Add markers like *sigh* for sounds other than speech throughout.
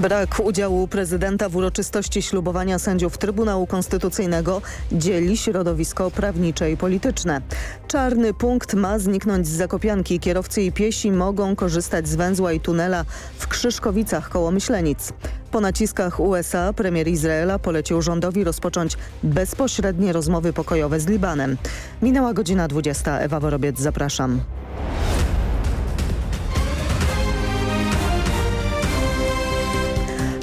Brak udziału prezydenta w uroczystości ślubowania sędziów Trybunału Konstytucyjnego dzieli środowisko prawnicze i polityczne. Czarny punkt ma zniknąć z Zakopianki. Kierowcy i piesi mogą korzystać z węzła i tunela w Krzyszkowicach koło Myślenic. Po naciskach USA premier Izraela polecił rządowi rozpocząć bezpośrednie rozmowy pokojowe z Libanem. Minęła godzina 20. Ewa Worobiec, zapraszam.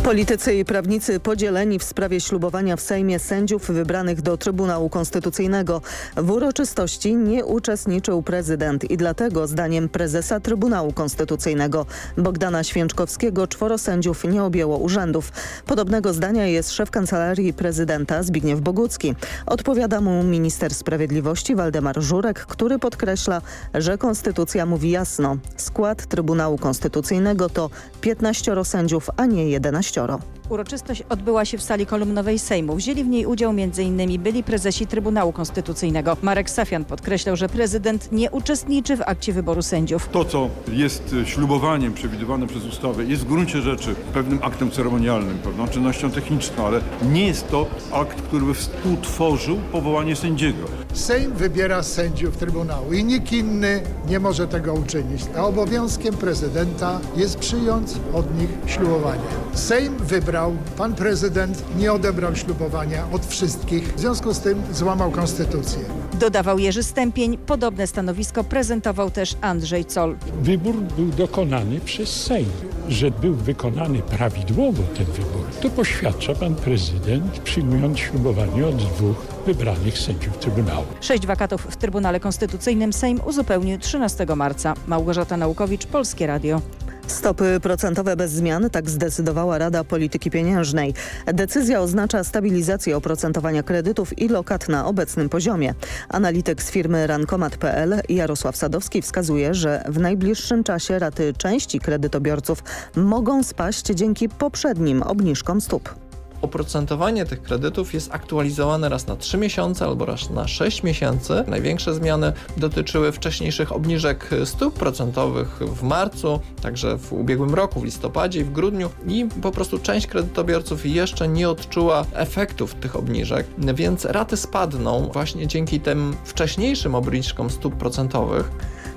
Politycy i prawnicy podzieleni w sprawie ślubowania w Sejmie sędziów wybranych do Trybunału Konstytucyjnego. W uroczystości nie uczestniczył prezydent i dlatego zdaniem prezesa Trybunału Konstytucyjnego Bogdana Święczkowskiego czworo sędziów nie objęło urzędów. Podobnego zdania jest szef Kancelarii Prezydenta Zbigniew Bogucki. Odpowiada mu minister sprawiedliwości Waldemar Żurek, który podkreśla, że Konstytucja mówi jasno. Skład Trybunału Konstytucyjnego to 15 sędziów, a nie 11. Szczoro. Uroczystość odbyła się w sali kolumnowej Sejmu. Wzięli w niej udział m.in. byli prezesi Trybunału Konstytucyjnego. Marek Safian podkreślał, że prezydent nie uczestniczy w akcie wyboru sędziów. To, co jest ślubowaniem przewidywane przez ustawę, jest w gruncie rzeczy pewnym aktem ceremonialnym, pewną czynnością techniczną, ale nie jest to akt, który by współtworzył powołanie sędziego. Sejm wybiera sędziów Trybunału i nikt inny nie może tego uczynić. A obowiązkiem prezydenta jest przyjąć od nich ślubowanie. Sejm wybrał, pan prezydent nie odebrał ślubowania od wszystkich, w związku z tym złamał konstytucję. Dodawał Jerzy Stępień. Podobne stanowisko prezentował też Andrzej Zoll. Wybór był dokonany przez Sejm. Że był wykonany prawidłowo ten wybór, to poświadcza pan prezydent przyjmując ślubowanie od dwóch wybranych sędziów Trybunału. Sześć wakatów w Trybunale Konstytucyjnym Sejm uzupełnił 13 marca. Małgorzata Naukowicz, Polskie Radio. Stopy procentowe bez zmian, tak zdecydowała Rada Polityki Pieniężnej. Decyzja oznacza stabilizację oprocentowania kredytów i lokat na obecnym poziomie. Analityk z firmy Rankomat.pl Jarosław Sadowski wskazuje, że w najbliższym czasie raty części kredytobiorców mogą spaść dzięki poprzednim obniżkom stóp oprocentowanie tych kredytów jest aktualizowane raz na 3 miesiące albo raz na 6 miesięcy. Największe zmiany dotyczyły wcześniejszych obniżek stóp procentowych w marcu, także w ubiegłym roku, w listopadzie i w grudniu i po prostu część kredytobiorców jeszcze nie odczuła efektów tych obniżek, więc raty spadną właśnie dzięki tym wcześniejszym obniżkom stóp procentowych.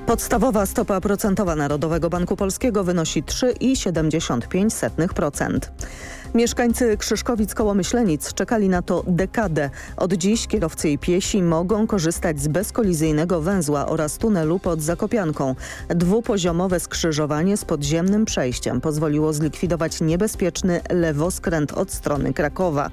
Podstawowa stopa procentowa Narodowego Banku Polskiego wynosi 3,75%. Mieszkańcy Krzyszkowic koło Myślenic czekali na to dekadę. Od dziś kierowcy i piesi mogą korzystać z bezkolizyjnego węzła oraz tunelu pod Zakopianką. Dwupoziomowe skrzyżowanie z podziemnym przejściem pozwoliło zlikwidować niebezpieczny lewoskręt od strony Krakowa.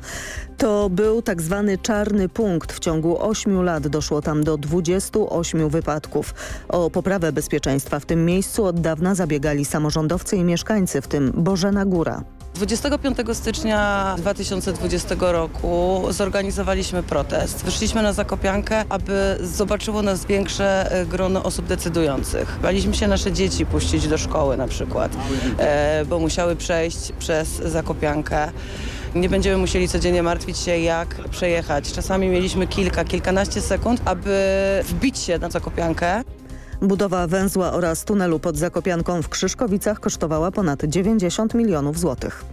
To był tak zwany czarny punkt. W ciągu 8 lat doszło tam do 28 wypadków. O poprawę bezpieczeństwa w tym miejscu od dawna zabiegali samorządowcy i mieszkańcy, w tym Bożena Góra. 25 stycznia 2020 roku zorganizowaliśmy protest. Wyszliśmy na Zakopiankę, aby zobaczyło nas większe e, grono osób decydujących. Baliśmy się nasze dzieci puścić do szkoły na przykład, e, bo musiały przejść przez Zakopiankę. Nie będziemy musieli codziennie martwić się, jak przejechać. Czasami mieliśmy kilka, kilkanaście sekund, aby wbić się na Zakopiankę. Budowa węzła oraz tunelu pod Zakopianką w Krzyszkowicach kosztowała ponad 90 milionów złotych.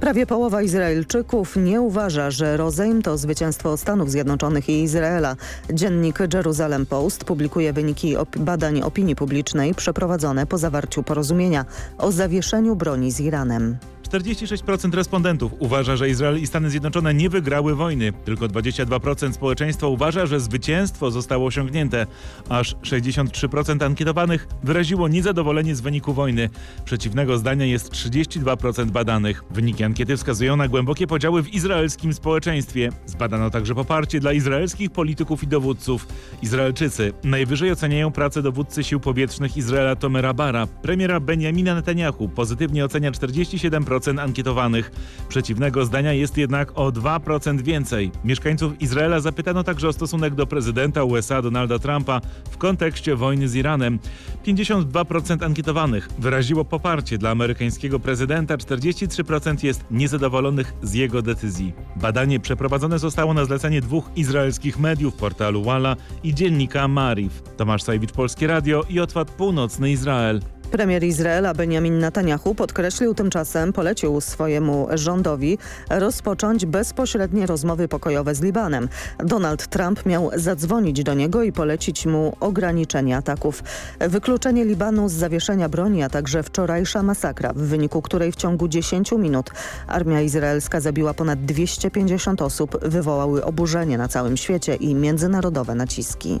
Prawie połowa Izraelczyków nie uważa, że rozejm to zwycięstwo Stanów Zjednoczonych i Izraela. Dziennik Jerusalem Post publikuje wyniki op badań opinii publicznej przeprowadzone po zawarciu porozumienia o zawieszeniu broni z Iranem. 46% respondentów uważa, że Izrael i Stany Zjednoczone nie wygrały wojny. Tylko 22% społeczeństwa uważa, że zwycięstwo zostało osiągnięte. Aż 63% ankietowanych wyraziło niezadowolenie z wyniku wojny. Przeciwnego zdania jest 32% badanych. Wyniki ankiety wskazują na głębokie podziały w izraelskim społeczeństwie. Zbadano także poparcie dla izraelskich polityków i dowódców. Izraelczycy najwyżej oceniają pracę dowódcy sił powietrznych Izraela Tomera Bara. Premiera Benjamina Netanyahu pozytywnie ocenia 47% 63% ankietowanych. Przeciwnego zdania jest jednak o 2% więcej. Mieszkańców Izraela zapytano także o stosunek do prezydenta USA Donalda Trumpa w kontekście wojny z Iranem. 52% ankietowanych wyraziło poparcie dla amerykańskiego prezydenta, 43% jest niezadowolonych z jego decyzji. Badanie przeprowadzone zostało na zlecenie dwóch izraelskich mediów, portalu Walla i dziennika Marif. Tomasz Sajwicz, Polskie Radio i Otwad Północny Izrael. Premier Izraela Benjamin Netanyahu podkreślił tymczasem, polecił swojemu rządowi rozpocząć bezpośrednie rozmowy pokojowe z Libanem. Donald Trump miał zadzwonić do niego i polecić mu ograniczenie ataków. Wykluczenie Libanu z zawieszenia broni, a także wczorajsza masakra, w wyniku której w ciągu 10 minut armia izraelska zabiła ponad 250 osób, wywołały oburzenie na całym świecie i międzynarodowe naciski.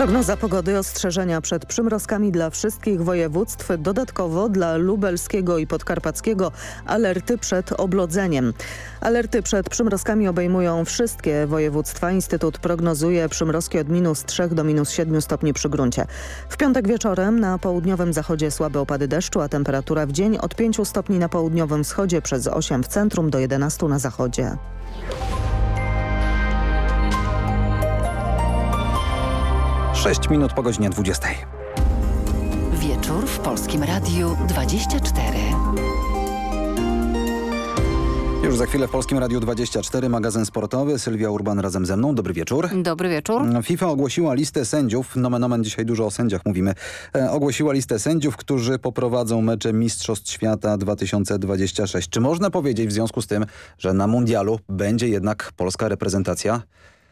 Prognoza pogody ostrzeżenia przed przymrozkami dla wszystkich województw, dodatkowo dla lubelskiego i podkarpackiego alerty przed oblodzeniem. Alerty przed przymrozkami obejmują wszystkie województwa. Instytut prognozuje przymrozki od minus 3 do minus 7 stopni przy gruncie. W piątek wieczorem na południowym zachodzie słabe opady deszczu, a temperatura w dzień od 5 stopni na południowym wschodzie przez 8 w centrum do 11 na zachodzie. Sześć minut po godzinie 20. Wieczór w Polskim Radiu 24. Już za chwilę w Polskim Radiu 24 magazyn sportowy. Sylwia Urban razem ze mną. Dobry wieczór. Dobry wieczór. FIFA ogłosiła listę sędziów, nomen omen dzisiaj dużo o sędziach mówimy, e, ogłosiła listę sędziów, którzy poprowadzą mecze Mistrzostw Świata 2026. Czy można powiedzieć w związku z tym, że na mundialu będzie jednak polska reprezentacja?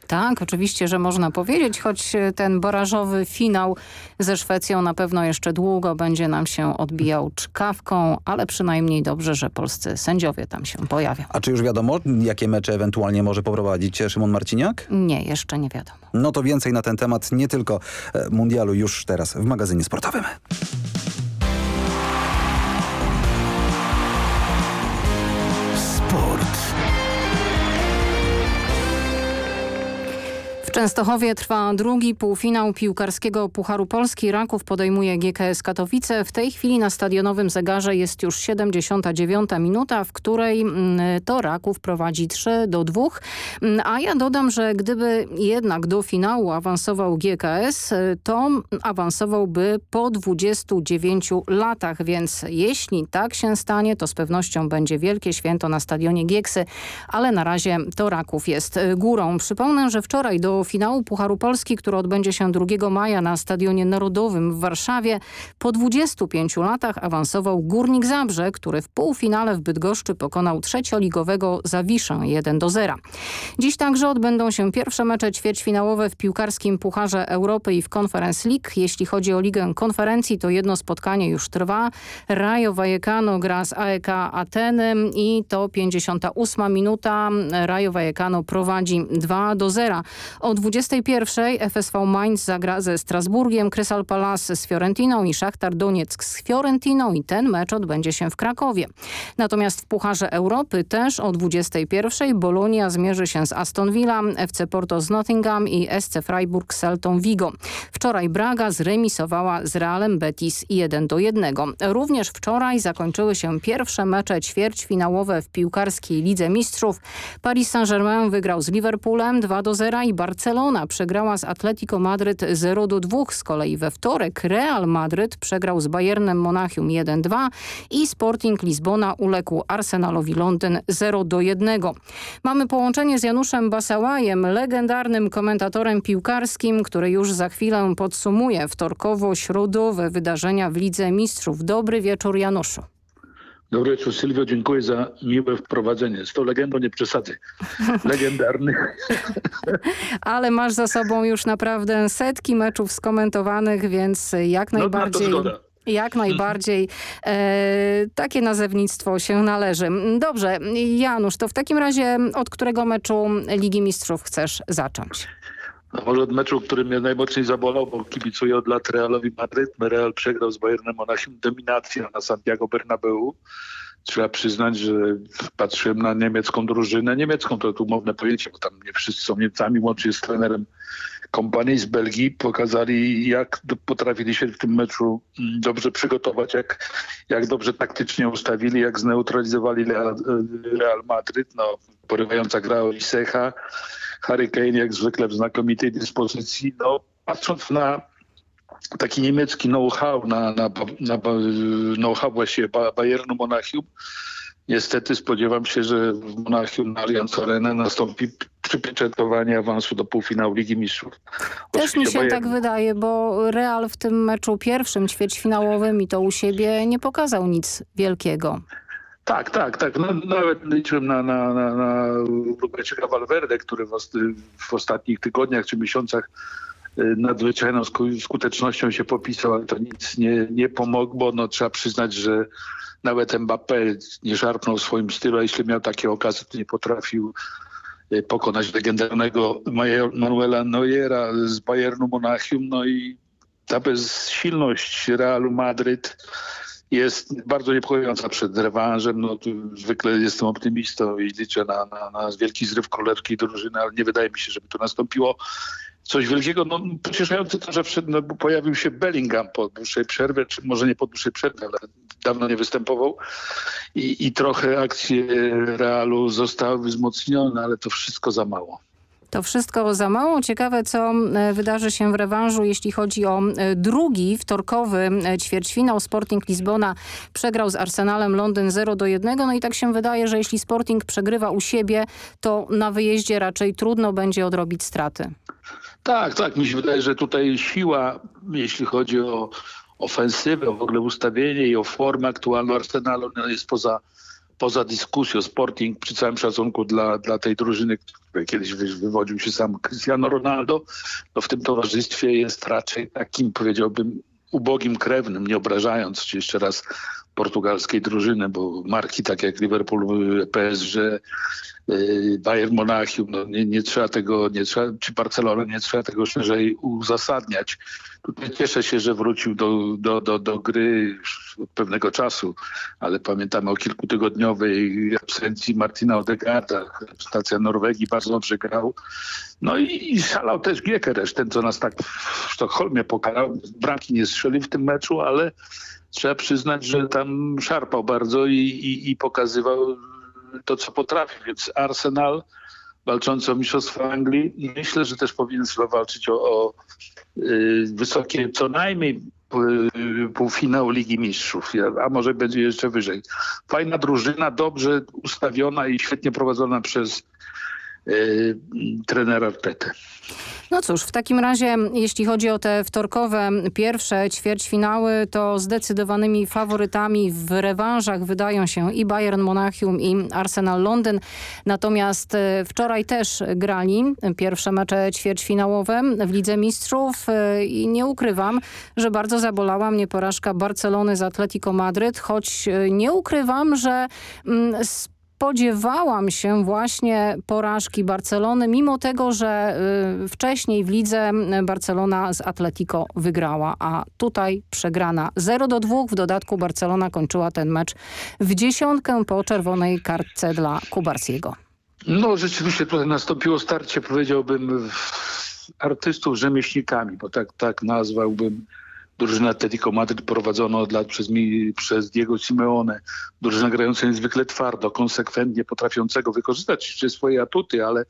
Tak, oczywiście, że można powiedzieć, choć ten barażowy finał ze Szwecją na pewno jeszcze długo będzie nam się odbijał czkawką, ale przynajmniej dobrze, że polscy sędziowie tam się pojawią. A czy już wiadomo, jakie mecze ewentualnie może poprowadzić Szymon Marciniak? Nie, jeszcze nie wiadomo. No to więcej na ten temat, nie tylko e, mundialu, już teraz w magazynie sportowym. Częstochowie trwa drugi półfinał piłkarskiego Pucharu Polski. Raków podejmuje GKS Katowice. W tej chwili na stadionowym zegarze jest już 79 minuta, w której mm, to Raków prowadzi 3 do 2. Mm, a ja dodam, że gdyby jednak do finału awansował GKS, to awansowałby po 29 latach, więc jeśli tak się stanie, to z pewnością będzie wielkie święto na stadionie Gieksy, ale na razie to Raków jest górą. Przypomnę, że wczoraj do finału Pucharu Polski, który odbędzie się 2 maja na Stadionie Narodowym w Warszawie. Po 25 latach awansował Górnik Zabrze, który w półfinale w Bydgoszczy pokonał trzecioligowego Zawiszę 1 do 0. Dziś także odbędą się pierwsze mecze ćwierćfinałowe w piłkarskim Pucharze Europy i w Conference League. Jeśli chodzi o Ligę Konferencji, to jedno spotkanie już trwa. Rajo Vallecano gra z AEK Ateny i to 58 minuta. Rajo Vallecano prowadzi 2 do 0. O 21 FSV Mainz zagra ze Strasburgiem, Crystal Palace z Fiorentiną i Szachtar Donieck z Fiorentiną i ten mecz odbędzie się w Krakowie. Natomiast w Pucharze Europy też o 21 Bolonia zmierzy się z Aston Villa, FC Porto z Nottingham i SC Freiburg z Celtą Vigo. Wczoraj Braga zremisowała z Realem Betis 1 do 1. Również wczoraj zakończyły się pierwsze mecze ćwierćfinałowe w piłkarskiej Lidze Mistrzów. Paris Saint-Germain wygrał z Liverpoolem 2 do 0 i Barcelona przegrała z Atletico Madryt 0 do 2. Z kolei we wtorek Real Madryt przegrał z Bayernem Monachium 1-2 i Sporting Lizbona uległ Arsenalowi Londyn 0 do 1. Mamy połączenie z Januszem Basałajem, legendarnym komentatorem piłkarskim, który już za chwilę podsumuje wtorkowo-środowe wydarzenia w Lidze Mistrzów. Dobry wieczór Januszu. Dobry wieczór Sylwio, dziękuję za miłe wprowadzenie. Z tą legendą nie przesadzę. Legendarny. *laughs* Ale masz za sobą już naprawdę setki meczów skomentowanych, więc jak najbardziej... No, to jak najbardziej e, takie nazewnictwo się należy. Dobrze, Janusz, to w takim razie od którego meczu Ligi Mistrzów chcesz zacząć? No może od meczu, który mnie najmocniej zabolał, bo kibicuję od lat Realowi Madryt. Real przegrał z Bayernem Monachium dominacja na Santiago Bernabeu trzeba przyznać, że patrzyłem na niemiecką drużynę, niemiecką to tu umowne pojęcie, bo tam nie wszyscy są Niemcami, łącznie z trenerem kompanii z Belgii, pokazali jak potrafili się w tym meczu mm, dobrze przygotować, jak, jak dobrze taktycznie ustawili, jak zneutralizowali Real, Real Madryt, no porywająca gra Olisecha, Harry Kane jak zwykle w znakomitej dyspozycji, no patrząc na taki niemiecki know-how na, na, na know-how właśnie Bayernu Monachium. Niestety spodziewam się, że w Monachium na Allianz Arena nastąpi przypieczętowanie awansu do półfinału Ligi Mistrzów. Też Oczywiście mi się Bayern... tak wydaje, bo Real w tym meczu pierwszym ćwierćfinałowym i to u siebie nie pokazał nic wielkiego. Tak, tak, tak. No, nawet liczyłem na, na, na, na Robercika Valverde, który w, w ostatnich tygodniach czy miesiącach Y, nadzwyczajną skutecznością się popisał, ale to nic nie, nie pomogło. No, trzeba przyznać, że nawet Mbappé nie szarpnął w swoim stylu, a jeśli miał takie okazje, to nie potrafił y, pokonać legendarnego Manuela Neuera z Bayernu Monachium. No i ta bezsilność Realu Madryt jest bardzo niepokojąca przed rewanżem. No, zwykle jestem optymistą i liczę na, na, na wielki zryw kolerki drużyny, ale nie wydaje mi się, żeby to nastąpiło coś wielkiego. No, pocieszające to, że no, pojawił się Bellingham po dłuższej przerwie, czy może nie po dłuższej przerwie, ale dawno nie występował i, i trochę akcje Realu zostały wzmocnione, ale to wszystko za mało. To wszystko za mało. Ciekawe, co e, wydarzy się w rewanżu, jeśli chodzi o e, drugi wtorkowy e, ćwierćfinał. Sporting Lizbona przegrał z Arsenalem Londyn 0 do 1. No i tak się wydaje, że jeśli Sporting przegrywa u siebie, to na wyjeździe raczej trudno będzie odrobić straty. Tak, tak. Mi się wydaje, że tutaj siła, jeśli chodzi o ofensywę, w ogóle ustawienie i o formę aktualną Arsenalu no jest poza, poza dyskusją. Sporting przy całym szacunku dla, dla tej drużyny, której kiedyś wywodził się sam Cristiano Ronaldo, no w tym towarzystwie jest raczej takim, powiedziałbym, ubogim krewnym, nie obrażając jeszcze raz portugalskiej drużyny, bo marki tak jak Liverpool, PSG, y, Bayern Monachium, no nie, nie trzeba tego, nie trzeba, czy Barcelona, nie trzeba tego szerzej uzasadniać. Tutaj cieszę się, że wrócił do, do, do, do gry od pewnego czasu, ale pamiętamy o kilkutygodniowej absencji Martina Odegaarda. Stacja Norwegii bardzo dobrze grał. No i, i szalał też Giekeresz, ten co nas tak w Sztokholmie pokarał. Bramki nie strzelił w tym meczu, ale trzeba przyznać, że tam szarpał bardzo i, i, i pokazywał to, co potrafi. Więc Arsenal walczący o Mistrzostwo Anglii, myślę, że też powinien walczyć o, o y, wysokie, co najmniej y, półfinał Ligi Mistrzów, a może będzie jeszcze wyżej. Fajna drużyna, dobrze ustawiona i świetnie prowadzona przez trenera Artetę. No cóż, w takim razie jeśli chodzi o te wtorkowe pierwsze ćwierćfinały, to zdecydowanymi faworytami w rewanżach wydają się i Bayern Monachium i Arsenal Londyn. Natomiast e, wczoraj też grali pierwsze mecze ćwierćfinałowe w Lidze Mistrzów e, i nie ukrywam, że bardzo zabolała mnie porażka Barcelony z Atletico Madryt, choć nie ukrywam, że mm, spodziewałam się właśnie porażki Barcelony, mimo tego, że y, wcześniej w lidze Barcelona z Atletico wygrała, a tutaj przegrana 0 do 2. W dodatku Barcelona kończyła ten mecz w dziesiątkę po czerwonej kartce dla Kubarsiego. No rzeczywiście tutaj nastąpiło starcie, powiedziałbym, artystów rzemieślnikami, bo tak, tak nazwałbym drużyna Atletico Madryt prowadzona od lat przez, przez Diego Simeone. Drużyna grająca niezwykle twardo, konsekwentnie, potrafiącego wykorzystać swoje atuty, ale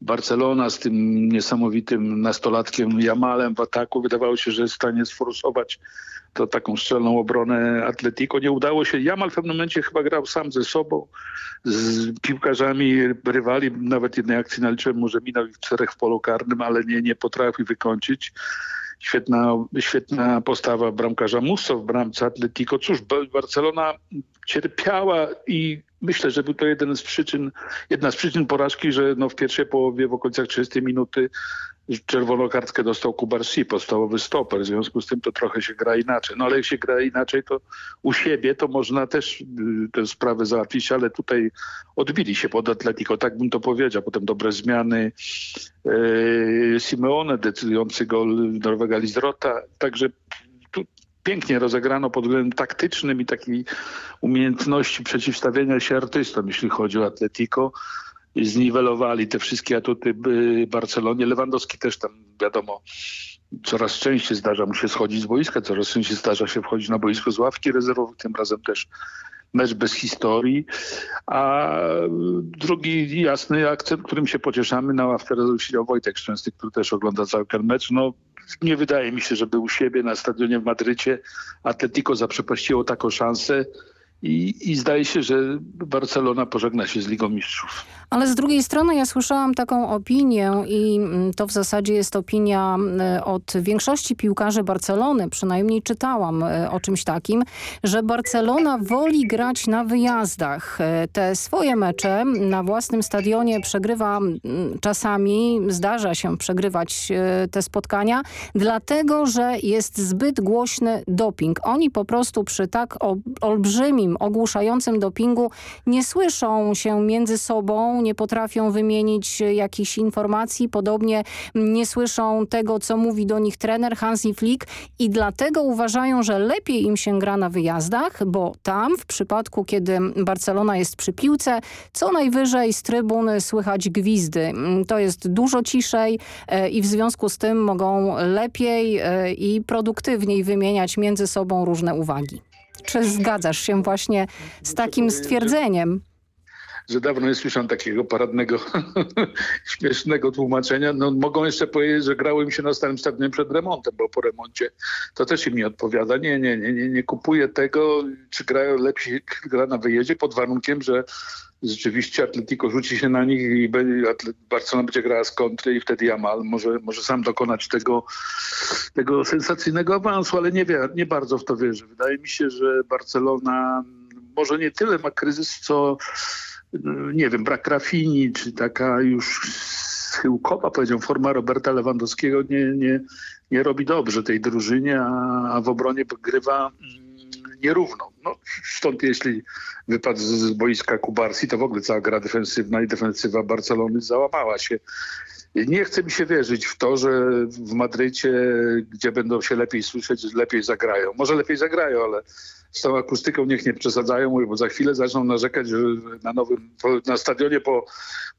Barcelona z tym niesamowitym nastolatkiem Jamalem w ataku wydawało się, że jest w stanie sforsować to taką szczelną obronę Atletico. Nie udało się. Jamal w pewnym momencie chyba grał sam ze sobą, z piłkarzami rywali. Nawet jednej akcji naliczyłem, może minął czterech w polu karnym, ale nie, nie potrafi wykończyć. Świetna, świetna postawa bramkarza Musso w bramce Atletico. Cóż, Barcelona cierpiała i myślę, że był to jeden z przyczyn, jedna z przyczyn porażki, że no w pierwszej połowie w okolicach 30 minuty czerwoną kartkę dostał Kubarsi, podstawowy stoper. W związku z tym to trochę się gra inaczej. No ale jak się gra inaczej, to u siebie to można też y, tę sprawę załatwić, ale tutaj odbili się pod Atletico, tak bym to powiedział. Potem dobre zmiany. Yy, Simeone, decydujący gol Norwega Lizrota. Także tu pięknie rozegrano pod względem taktycznym i takiej umiejętności przeciwstawienia się artystom, jeśli chodzi o Atletico. Zniwelowali te wszystkie atuty Barcelonie. Lewandowski też tam, wiadomo, coraz częściej zdarza mu się schodzić z boiska, coraz częściej zdarza się wchodzić na boisko z ławki rezerwowych, tym razem też mecz bez historii, a drugi jasny akcent, którym się pocieszamy na ławce siedział Wojtek Szczęsny, który też ogląda cały ten mecz. No, nie wydaje mi się, żeby u siebie na stadionie w Madrycie Atletico zaprzepaściło taką szansę i, i zdaje się, że Barcelona pożegna się z Ligą Mistrzów. Ale z drugiej strony ja słyszałam taką opinię i mm, to w zasadzie jest opinia mm, od większości piłkarzy Barcelony, przynajmniej czytałam e, o czymś takim, że Barcelona woli grać na wyjazdach. E, te swoje mecze na własnym stadionie przegrywa mm, czasami, zdarza się przegrywać e, te spotkania, dlatego, że jest zbyt głośny doping. Oni po prostu przy tak olbrzymim, ogłuszającym dopingu nie słyszą się między sobą, nie potrafią wymienić jakichś informacji, podobnie nie słyszą tego, co mówi do nich trener Hansi Flick i dlatego uważają, że lepiej im się gra na wyjazdach, bo tam w przypadku, kiedy Barcelona jest przy piłce, co najwyżej z trybuny słychać gwizdy. To jest dużo ciszej e, i w związku z tym mogą lepiej e, i produktywniej wymieniać między sobą różne uwagi. Czy zgadzasz się właśnie z takim stwierdzeniem? że dawno nie słyszałem takiego paradnego, *laughs* śmiesznego tłumaczenia. No, mogą jeszcze powiedzieć, że grało im się na starym stadionie przed remontem, bo po remoncie to też im nie odpowiada. Nie, nie, nie, nie, nie kupuję tego, czy grają lepiej gra na wyjeździe pod warunkiem, że rzeczywiście Atletico rzuci się na nich i Barcelona będzie grała z kontry i wtedy Jamal może, może sam dokonać tego, tego sensacyjnego awansu, ale nie, wie, nie bardzo w to wierzę. Wydaje mi się, że Barcelona może nie tyle ma kryzys, co nie wiem, brak Rafini, czy taka już schyłkowa, powiedział, forma Roberta Lewandowskiego nie, nie, nie robi dobrze tej drużynie, a, a w obronie grywa nierówno. No, stąd jeśli wypadł z, z boiska Kubarsi, to w ogóle cała gra defensywna i defensywa Barcelony załamała się. Nie chce mi się wierzyć w to, że w Madrycie, gdzie będą się lepiej słyszeć, lepiej zagrają. Może lepiej zagrają, ale z tą akustyką niech nie przesadzają, bo za chwilę zaczną narzekać, że na nowym, na stadionie po,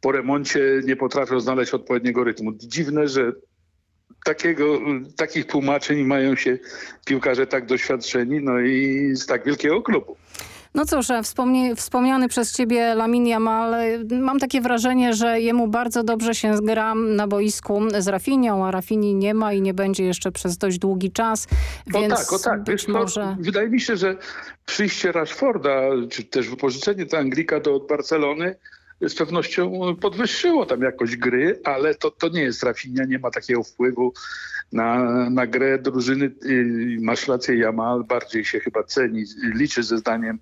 po remoncie nie potrafią znaleźć odpowiedniego rytmu. Dziwne, że takiego, takich tłumaczeń mają się piłkarze tak doświadczeni, no i z tak wielkiego klubu. No cóż, wspomniany przez ciebie Lamin Jamal, mam takie wrażenie, że jemu bardzo dobrze się gra na boisku z Rafinią, a Rafini nie ma i nie będzie jeszcze przez dość długi czas, więc o tak, o tak. być może... wydaje mi się, że przyjście Rashforda, czy też wypożyczenie ta Anglika do Barcelony z pewnością podwyższyło tam jakość gry, ale to, to nie jest Rafinia, nie ma takiego wpływu na, na grę drużyny. Masz rację, Jamal bardziej się chyba ceni, liczy ze zdaniem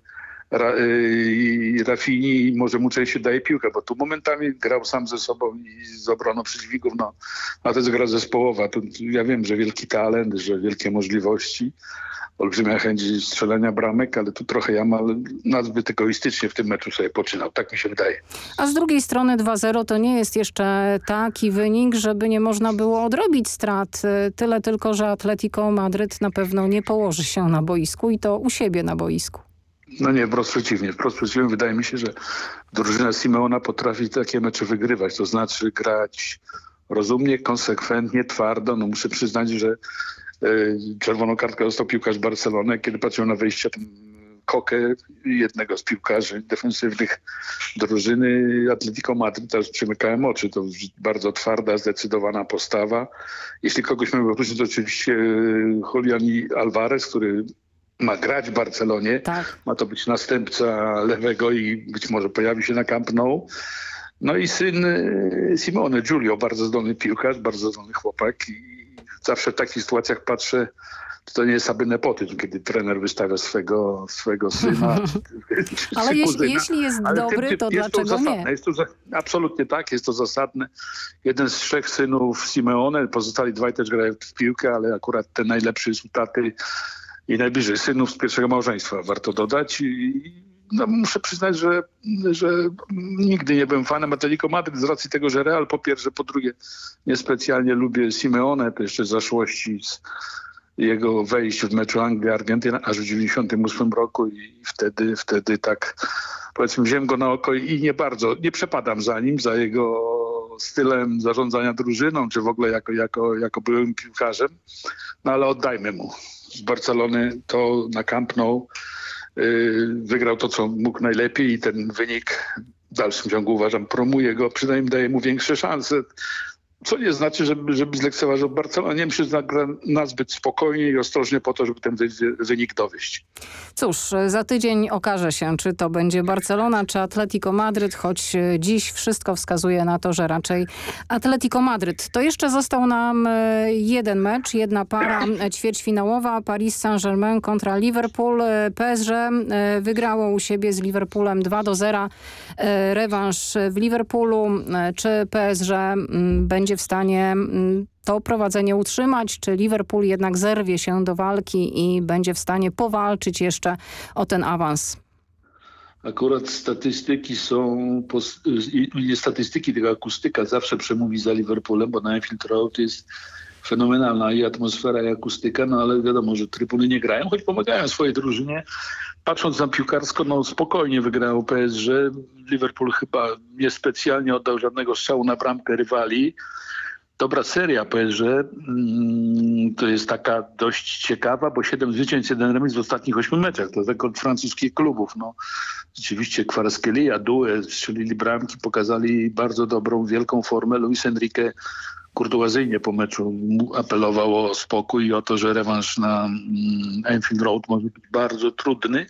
Ra, y, Rafini może mu częściej daje piłkę, bo tu momentami grał sam ze sobą i z obroną przeciwników, no, a to jest gra zespołowa. Tu, ja wiem, że wielki talent, że wielkie możliwości, olbrzymia chęć strzelania bramek, ale tu trochę Jamal nazbyt egoistycznie w tym meczu sobie poczynał. Tak mi się wydaje. A z drugiej strony 2-0 to nie jest jeszcze taki wynik, żeby nie można było odrobić strat. Tyle tylko, że Atletico Madryt na pewno nie położy się na boisku i to u siebie na boisku. No nie, wprost przeciwnie. Wprost przeciwnie. Wydaje mi się, że drużyna Simeona potrafi takie mecze wygrywać. To znaczy grać rozumnie, konsekwentnie, twardo. No muszę przyznać, że y, czerwoną kartkę dostał piłkarz Barcelony. Kiedy patrzyłem na wejście Kokę, jednego z piłkarzy defensywnych drużyny Atletico Madryt, też przymykałem oczy. To bardzo twarda, zdecydowana postawa. Jeśli kogoś mamy wyróżnić, to oczywiście e, Julian Alvarez, który ma grać w Barcelonie. Tak. Ma to być następca lewego i być może pojawi się na Camp Nou. No i syn y, Simone, Giulio, bardzo zdolny piłkarz, bardzo zdolny chłopak i zawsze w takich sytuacjach patrzę, to nie jest aby nepotyzm, kiedy trener wystawia swego, swego syna. *laughs* Ale jeśli, jeśli jest Ale dobry, to jest dlaczego to nie? Jest to, absolutnie tak, jest to zasadne. Jeden z trzech synów Simeone, pozostali dwaj też grają w piłkę, ale akurat te najlepsze rezultaty i najbliżej synów z pierwszego małżeństwa, warto dodać. No, muszę przyznać, że, że nigdy nie byłem fanem Atletico Madryt z racji tego, że Real po pierwsze, po drugie niespecjalnie lubię Simeone, to jeszcze zaszłości z, jego wejść w meczu Anglia-Argentyna aż w 98 roku i wtedy, wtedy tak powiedzmy wziąłem go na oko i nie bardzo, nie przepadam za nim, za jego stylem zarządzania drużyną, czy w ogóle jako, jako, jako byłym piłkarzem, no ale oddajmy mu. Barcelony to na Camp Nou yy, wygrał to, co mógł najlepiej i ten wynik w dalszym ciągu uważam promuje go, przynajmniej daje mu większe szanse. Co nie znaczy, żeby, żeby zlekceważył Barcelonę. Myślę, że gra nazbyt spokojnie i ostrożnie po to, żeby ten wy, wynik dowieść. Cóż, za tydzień okaże się, czy to będzie Barcelona, czy Atletico Madryt, choć dziś wszystko wskazuje na to, że raczej Atletico Madryt. To jeszcze został nam e, jeden mecz, jedna para ćwierćfinałowa. Paris Saint-Germain kontra Liverpool. PSG e, wygrało u siebie z Liverpoolem 2 do 0. E, rewanż w Liverpoolu. Czy PSG będzie w stanie to prowadzenie utrzymać, czy Liverpool jednak zerwie się do walki i będzie w stanie powalczyć jeszcze o ten awans? Akurat statystyki są, nie statystyki, tylko akustyka zawsze przemówi za Liverpoolem, bo na Anfield jest fenomenalna i atmosfera i akustyka, no ale wiadomo, że trybuny nie grają, choć pomagają swojej drużynie. Patrząc na piłkarsko, no spokojnie wygrało PSG. Liverpool chyba niespecjalnie oddał żadnego strzału na bramkę rywali dobra seria PSG. Mm, to jest taka dość ciekawa, bo 7 zwycięstw, jeden remis w ostatnich 8 meczach. To rekord francuskich klubów. No, rzeczywiście Kwaraskelia, Due strzelili bramki, pokazali bardzo dobrą, wielką formę. Luis Enrique kurtuazyjnie po meczu apelował o spokój i o to, że rewanż na mm, Enfield Road może być bardzo trudny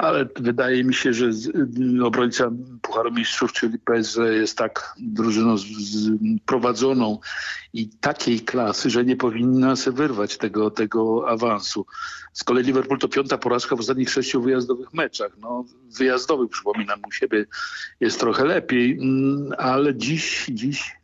ale wydaje mi się, że obrońca Pucharu Mistrzów, czyli PSG jest tak drużyną prowadzoną i takiej klasy, że nie powinna sobie wyrwać tego, tego awansu. Z kolei Liverpool to piąta porażka w ostatnich sześciu wyjazdowych meczach. No, wyjazdowych, przypominam, u siebie jest trochę lepiej, mm, ale dziś, dziś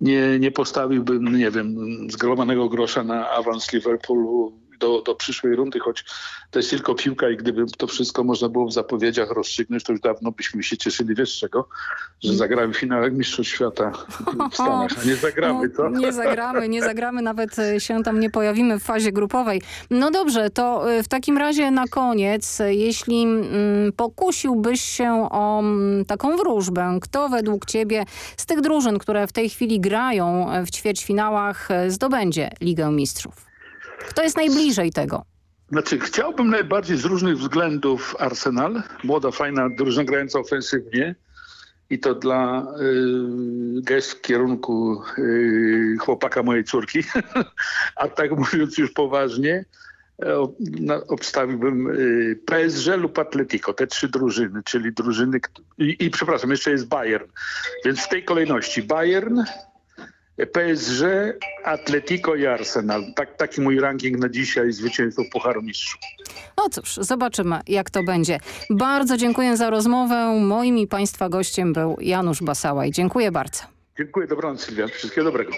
nie, nie postawiłbym, nie wiem, zgromanego grosza na awans Liverpoolu do, do przyszłej rundy, choć to jest tylko piłka i gdyby to wszystko można było w zapowiedziach rozstrzygnąć, to już dawno byśmy się cieszyli, wiesz czego? Że zagramy w finałach Mistrzostw Świata w Stanach, a nie zagramy, no, co? Nie zagramy, nie zagramy, nawet e, się tam nie pojawimy w fazie grupowej. No dobrze, to e, w takim razie na koniec, e, jeśli mm, pokusiłbyś się o mm, taką wróżbę, kto według ciebie z tych drużyn, które w tej chwili grają w ćwierćfinałach zdobędzie Ligę Mistrzów? Kto jest najbliżej tego? Znaczy, chciałbym najbardziej z różnych względów Arsenal. Młoda, fajna drużyna grająca ofensywnie. I to dla y, gest w kierunku y, chłopaka mojej córki. *laughs* A tak mówiąc już poważnie, e, obstawiłbym y, PSG lub Atletico, te trzy drużyny, czyli drużyny... I, I przepraszam, jeszcze jest Bayern. Więc w tej kolejności Bayern, PSG, Atletico i Arsenal. Tak, taki mój ranking na dzisiaj zwycięzców Pucharu Mistrzów. No cóż, zobaczymy jak to będzie. Bardzo dziękuję za rozmowę. Moim i Państwa gościem był Janusz Basałaj. Dziękuję bardzo. Dziękuję, dobranoc Sylwia. Wszystkiego dobrego.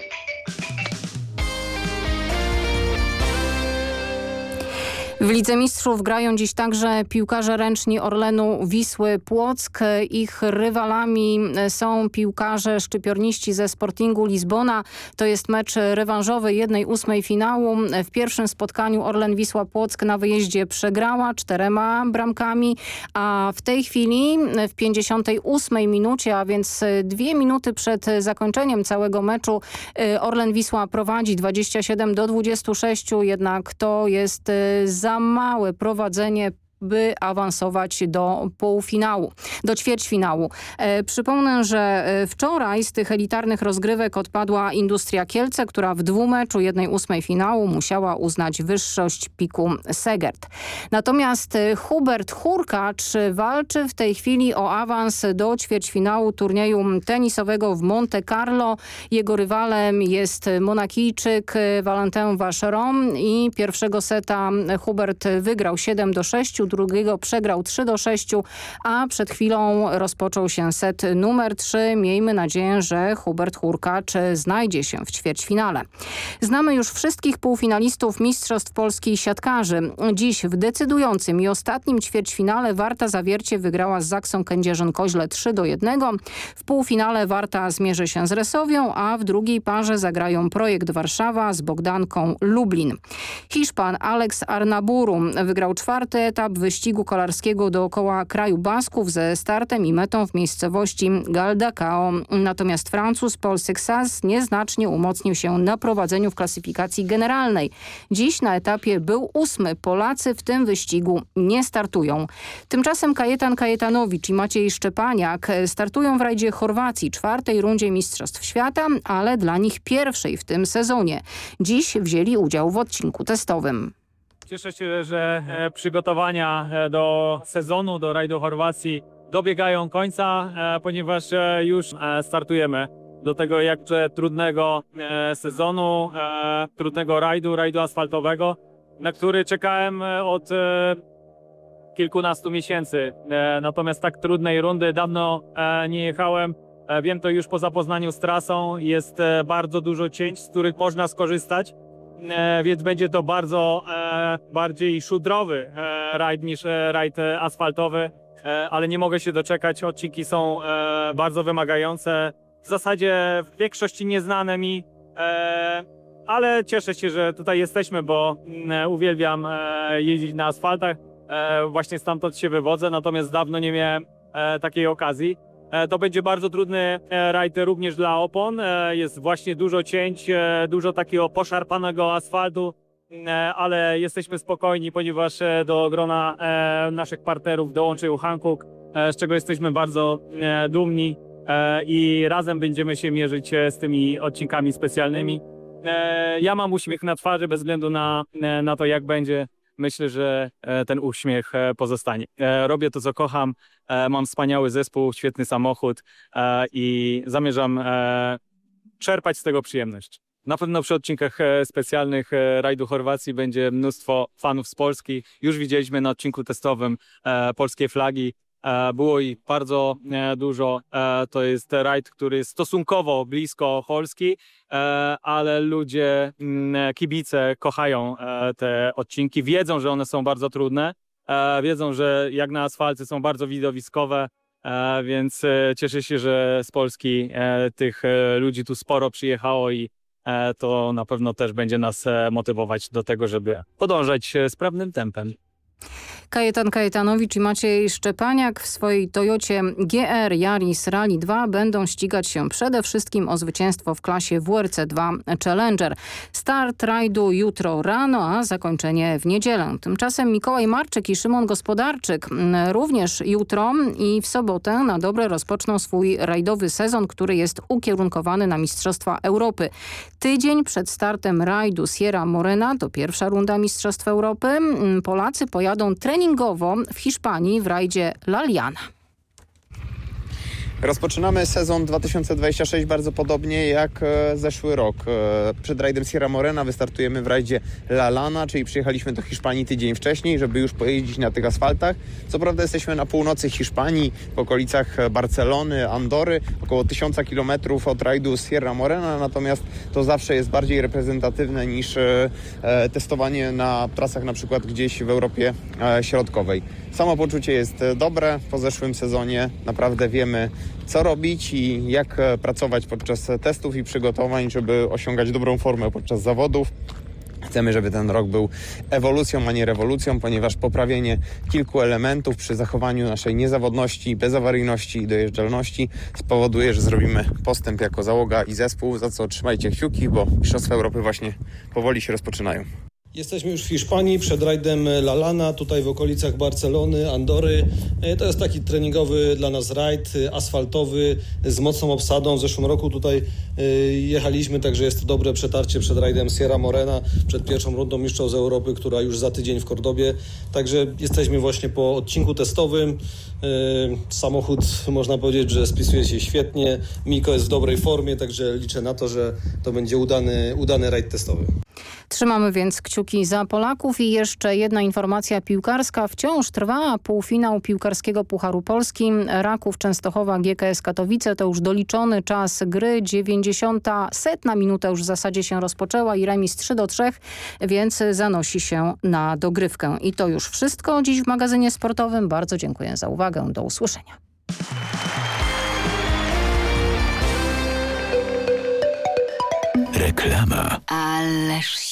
W Lidze Mistrzów grają dziś także piłkarze ręczni Orlenu Wisły Płock. Ich rywalami są piłkarze szczypiorniści ze Sportingu Lizbona. To jest mecz rewanżowy jednej ósmej finału. W pierwszym spotkaniu Orlen Wisła Płock na wyjeździe przegrała czterema bramkami, a w tej chwili w 58 minucie, a więc dwie minuty przed zakończeniem całego meczu Orlen Wisła prowadzi 27 do 26, jednak to jest za za małe prowadzenie by awansować do półfinału, do ćwierćfinału. E, przypomnę, że e, wczoraj z tych elitarnych rozgrywek odpadła Industria Kielce, która w dwumeczu jednej ósmej finału musiała uznać wyższość piku Segert. Natomiast e, Hubert Hurkacz walczy w tej chwili o awans do ćwierćfinału turnieju tenisowego w Monte Carlo. Jego rywalem jest Monakijczyk Valentin Vacheron i pierwszego seta Hubert wygrał 7 do 6, drugiego przegrał 3 do 6, a przed chwilą rozpoczął się set numer 3. Miejmy nadzieję, że Hubert Hurkacz znajdzie się w ćwierćfinale. Znamy już wszystkich półfinalistów Mistrzostw Polski siatkarzy. Dziś w decydującym i ostatnim ćwierćfinale Warta Zawiercie wygrała z Zaksą Kędzierzyn-Koźle 3 do 1. W półfinale Warta zmierzy się z Resowią, a w drugiej parze zagrają Projekt Warszawa z Bogdanką Lublin. Hiszpan Alex Arnaburu wygrał czwarty etap wyścigu kolarskiego dookoła kraju Basków ze startem i metą w miejscowości Galdacao. Natomiast Francuz Paul Sexas nieznacznie umocnił się na prowadzeniu w klasyfikacji generalnej. Dziś na etapie był ósmy. Polacy w tym wyścigu nie startują. Tymczasem Kajetan Kajetanowicz i Maciej Szczepaniak startują w rajdzie Chorwacji, czwartej rundzie Mistrzostw Świata, ale dla nich pierwszej w tym sezonie. Dziś wzięli udział w odcinku testowym. Cieszę się, że e, przygotowania e, do sezonu, do rajdu Chorwacji dobiegają końca, e, ponieważ już startujemy do tego jakże trudnego sezonu, trudnego rajdu, rajdu asfaltowego, na który czekałem od kilkunastu miesięcy. Natomiast tak trudnej rundy dawno nie jechałem. Wiem to już po zapoznaniu z trasą. Jest bardzo dużo cięć, z których można skorzystać. E, więc będzie to bardzo e, bardziej szudrowy e, rajd niż rajd asfaltowy, ale nie mogę się doczekać. Odcinki są bardzo wymagające, w zasadzie w większości nieznane mi, ale cieszę się, że tutaj jesteśmy, bo mm, uwielbiam jeździć na asfaltach. Właśnie stamtąd się wywodzę, natomiast dawno nie miałem takiej okazji. E, to będzie bardzo trudny e, rajd również dla opon. E, jest właśnie dużo cięć, dużo takiego poszarpanego asfaltu, ale jesteśmy spokojni, ponieważ do grona naszych partnerów dołączył Hankook, z czego jesteśmy bardzo dumni i razem będziemy się mierzyć z tymi odcinkami specjalnymi. Ja mam uśmiech na twarzy bez względu na, na to, jak będzie myślę, że e, ten uśmiech e, pozostanie. E, robię to, co kocham, mam wspaniały zespół, świetny samochód i zamierzam czerpać z tego przyjemność. Na pewno przy odcinkach specjalnych rajdu Chorwacji będzie mnóstwo fanów z Polski. Już widzieliśmy na odcinku testowym polskie flagi. Było ich bardzo dużo. To jest rajd, który jest stosunkowo blisko Polski, E, ale ludzie, mm, kibice kochają e, te odcinki, wiedzą, że one są bardzo trudne, e, wiedzą, że jak na asfalcie są bardzo widowiskowe, więc cieszę się, że z Polski tych ludzi tu sporo przyjechało i to na pewno też będzie nas motywować do tego, żeby podążać sprawnym tempem. Kajetan Kajetanowicz i Maciej Szczepaniak w swojej Toyocie GR Yaris Rally 2 będą ścigać się przede wszystkim o zwycięstwo w klasie WRC2 Challenger. Start rajdu jutro rano, a zakończenie w niedzielę. Tymczasem Mikołaj Marczyk i Szymon Gospodarczyk również jutro i w sobotę na dobre rozpoczną swój rajdowy sezon, który jest ukierunkowany na Mistrzostwa Europy. Tydzień przed startem rajdu Sierra Morena to pierwsza runda Mistrzostw Europy. Polacy pojadą trening treningowo w Hiszpanii w rajdzie La Liana. Rozpoczynamy sezon 2026 bardzo podobnie jak e, zeszły rok. E, przed rajdem Sierra Morena wystartujemy w rajdzie La Lana, czyli przyjechaliśmy do Hiszpanii tydzień wcześniej, żeby już pojeździć na tych asfaltach. Co prawda jesteśmy na północy Hiszpanii, w okolicach Barcelony, Andory, około 1000 km od rajdu Sierra Morena, natomiast to zawsze jest bardziej reprezentatywne niż e, testowanie na trasach na przykład gdzieś w Europie Środkowej. Samopoczucie jest dobre. Po zeszłym sezonie naprawdę wiemy, co robić i jak e, pracować podczas testów i przygotowań, żeby osiągać dobrą formę podczas zawodów. Chcemy, żeby ten rok był ewolucją, a nie rewolucją, ponieważ poprawienie kilku elementów przy zachowaniu naszej niezawodności, bezawaryjności i dojeżdżalności spowoduje, że zrobimy postęp jako załoga i zespół, za co trzymajcie kciuki, bo Mistrzostwa Europy właśnie powoli się rozpoczynają. Jesteśmy już w Hiszpanii przed rajdem La Lana, tutaj w okolicach Barcelony, Andory. E, to jest taki treningowy dla nas rajd, e, asfaltowy, z mocną obsadą. W zeszłym roku tutaj e, jechaliśmy, także jest to dobre przetarcie przed rajdem Sierra Morena, przed pierwszą rundą Mistrzostw Europy, która już za tydzień w Kordobie. Także jesteśmy właśnie po odcinku testowym. Samochód można powiedzieć, że spisuje się świetnie. Miko jest w dobrej formie, także liczę na to, że to będzie udany, udany rajd testowy. Trzymamy więc kciuki za Polaków i jeszcze jedna informacja piłkarska. Wciąż trwa półfinał piłkarskiego Pucharu Polski. Raków Częstochowa GKS Katowice to już doliczony czas gry. 90. setna minuta już w zasadzie się rozpoczęła i remis 3 do 3, więc zanosi się na dogrywkę. I to już wszystko dziś w magazynie sportowym. Bardzo dziękuję za uwagę. Do usłyszenia. Reklama. Ależ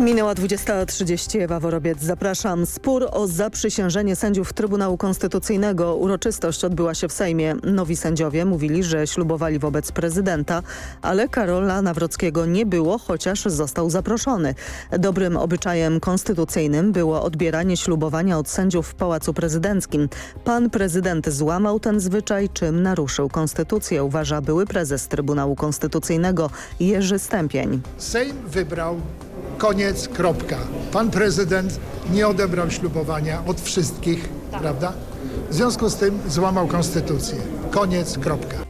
Minęła 20.30. Ewa Worobiec. Zapraszam. Spór o zaprzysiężenie sędziów Trybunału Konstytucyjnego. Uroczystość odbyła się w Sejmie. Nowi sędziowie mówili, że ślubowali wobec prezydenta, ale Karola Nawrockiego nie było, chociaż został zaproszony. Dobrym obyczajem konstytucyjnym było odbieranie ślubowania od sędziów w Pałacu Prezydenckim. Pan prezydent złamał ten zwyczaj, czym naruszył konstytucję, uważa były prezes Trybunału Konstytucyjnego Jerzy Stępień. Sejm wybrał koniec, kropka. Pan prezydent nie odebrał ślubowania od wszystkich, prawda? W związku z tym złamał konstytucję. Koniec, kropka.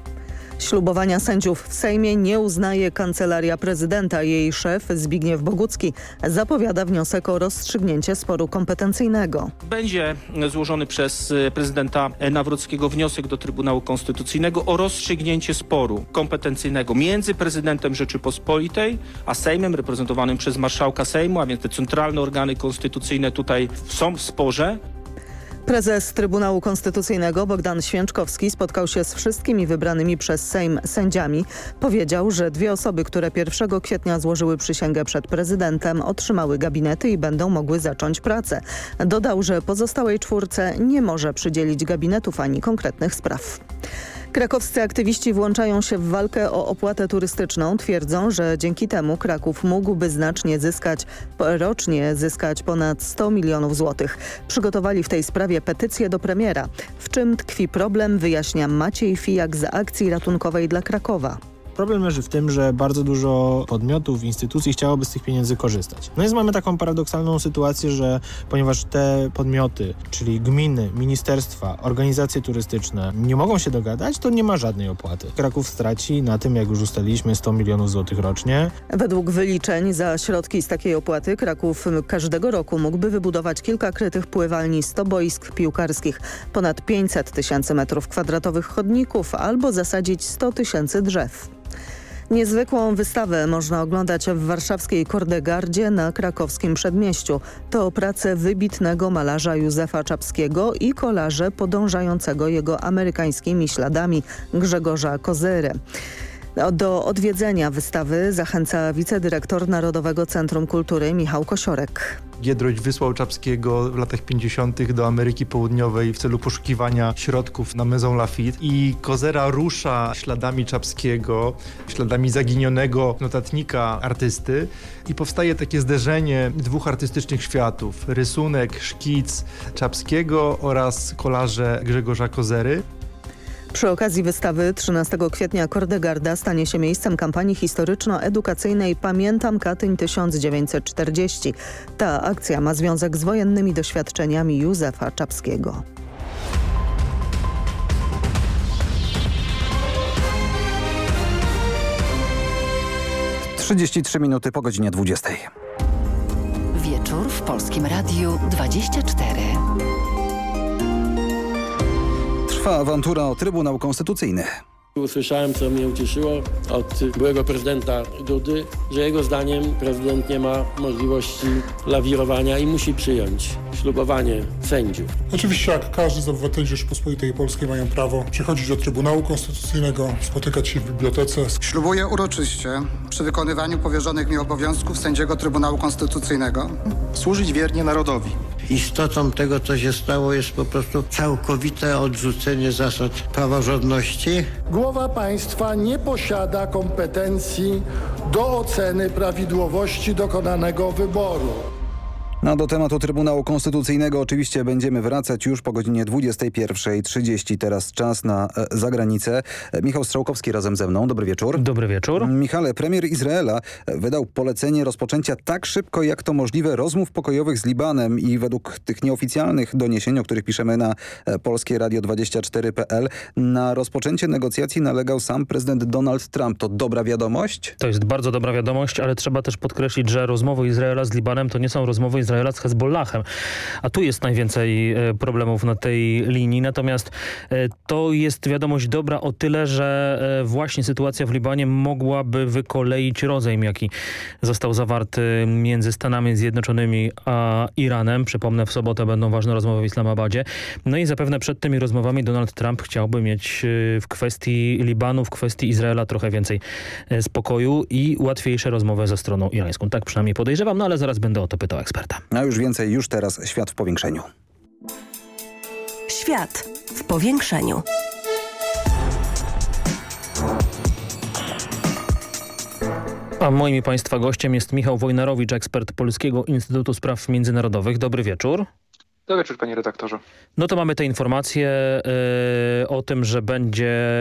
Ślubowania sędziów w Sejmie nie uznaje Kancelaria Prezydenta. Jej szef Zbigniew Bogucki zapowiada wniosek o rozstrzygnięcie sporu kompetencyjnego. Będzie złożony przez prezydenta Nawrockiego wniosek do Trybunału Konstytucyjnego o rozstrzygnięcie sporu kompetencyjnego między prezydentem Rzeczypospolitej a Sejmem reprezentowanym przez marszałka Sejmu, a więc te centralne organy konstytucyjne tutaj są w sporze. Prezes Trybunału Konstytucyjnego Bogdan Święczkowski spotkał się z wszystkimi wybranymi przez Sejm sędziami. Powiedział, że dwie osoby, które 1 kwietnia złożyły przysięgę przed prezydentem otrzymały gabinety i będą mogły zacząć pracę. Dodał, że pozostałej czwórce nie może przydzielić gabinetów ani konkretnych spraw. Krakowscy aktywiści włączają się w walkę o opłatę turystyczną. Twierdzą, że dzięki temu Kraków mógłby znacznie zyskać, rocznie zyskać ponad 100 milionów złotych. Przygotowali w tej sprawie petycję do premiera. W czym tkwi problem wyjaśnia Maciej Fijak z akcji ratunkowej dla Krakowa. Problem leży w tym, że bardzo dużo podmiotów, instytucji chciałoby z tych pieniędzy korzystać. No więc mamy taką paradoksalną sytuację, że ponieważ te podmioty, czyli gminy, ministerstwa, organizacje turystyczne nie mogą się dogadać, to nie ma żadnej opłaty. Kraków straci na tym, jak już ustaliliśmy, 100 milionów złotych rocznie. Według wyliczeń za środki z takiej opłaty Kraków każdego roku mógłby wybudować kilka krytych pływalni, 100 boisk piłkarskich, ponad 500 tysięcy metrów kwadratowych chodników albo zasadzić 100 tysięcy drzew. Niezwykłą wystawę można oglądać w warszawskiej Kordegardzie na krakowskim Przedmieściu. To prace wybitnego malarza Józefa Czapskiego i kolarze podążającego jego amerykańskimi śladami Grzegorza Kozery. Do odwiedzenia wystawy zachęca wicedyrektor Narodowego Centrum Kultury Michał Kosiorek. Giedroć wysłał Czapskiego w latach 50. do Ameryki Południowej w celu poszukiwania środków na Maison Lafitte i Kozera rusza śladami Czapskiego, śladami zaginionego notatnika artysty i powstaje takie zderzenie dwóch artystycznych światów. Rysunek, szkic Czapskiego oraz kolarze Grzegorza Kozery. Przy okazji wystawy 13 kwietnia Kordegarda stanie się miejscem kampanii historyczno-edukacyjnej Pamiętam Katyń 1940. Ta akcja ma związek z wojennymi doświadczeniami Józefa Czapskiego. Trzydzieści trzy minuty po godzinie 20. Wieczór w Polskim Radiu 24. Trwa awantura o Trybunał Konstytucyjny. Usłyszałem, co mnie ucieszyło od byłego prezydenta Dudy, że jego zdaniem prezydent nie ma możliwości lawirowania i musi przyjąć ślubowanie sędziów. Oczywiście jak każdy z obywateli Rzeczypospolitej Polskiej mają prawo przychodzić do Trybunału Konstytucyjnego, spotykać się w bibliotece. Ślubuję uroczyście przy wykonywaniu powierzonych mi obowiązków sędziego Trybunału Konstytucyjnego służyć wiernie narodowi. Istotą tego, co się stało, jest po prostu całkowite odrzucenie zasad praworządności. Głowa państwa nie posiada kompetencji do oceny prawidłowości dokonanego wyboru. No do tematu Trybunału Konstytucyjnego oczywiście będziemy wracać już po godzinie 21.30. Teraz czas na e, zagranicę. E, Michał Strzałkowski razem ze mną. Dobry wieczór. Dobry wieczór. Michale, premier Izraela e, wydał polecenie rozpoczęcia tak szybko jak to możliwe rozmów pokojowych z Libanem i według tych nieoficjalnych doniesień, o których piszemy na polskie radio 24.pl, na rozpoczęcie negocjacji nalegał sam prezydent Donald Trump. To dobra wiadomość? To jest bardzo dobra wiadomość, ale trzeba też podkreślić, że rozmowy Izraela z Libanem to nie są rozmowy Izraela z Hezbollahem. A tu jest najwięcej e, problemów na tej linii. Natomiast e, to jest wiadomość dobra o tyle, że e, właśnie sytuacja w Libanie mogłaby wykoleić rozejm, jaki został zawarty między Stanami Zjednoczonymi a Iranem. Przypomnę, w sobotę będą ważne rozmowy w Islamabadzie. No i zapewne przed tymi rozmowami Donald Trump chciałby mieć w kwestii Libanu, w kwestii Izraela trochę więcej spokoju i łatwiejsze rozmowy ze stroną irańską. Tak przynajmniej podejrzewam, no ale zaraz będę o to pytał eksperta. A już więcej, już teraz świat w powiększeniu. Świat w powiększeniu. A moim i Państwa gościem jest Michał Wojnarowicz, ekspert Polskiego Instytutu Spraw Międzynarodowych. Dobry wieczór. Dobry wieczór, panie redaktorze. No to mamy te informacje y, o tym, że będzie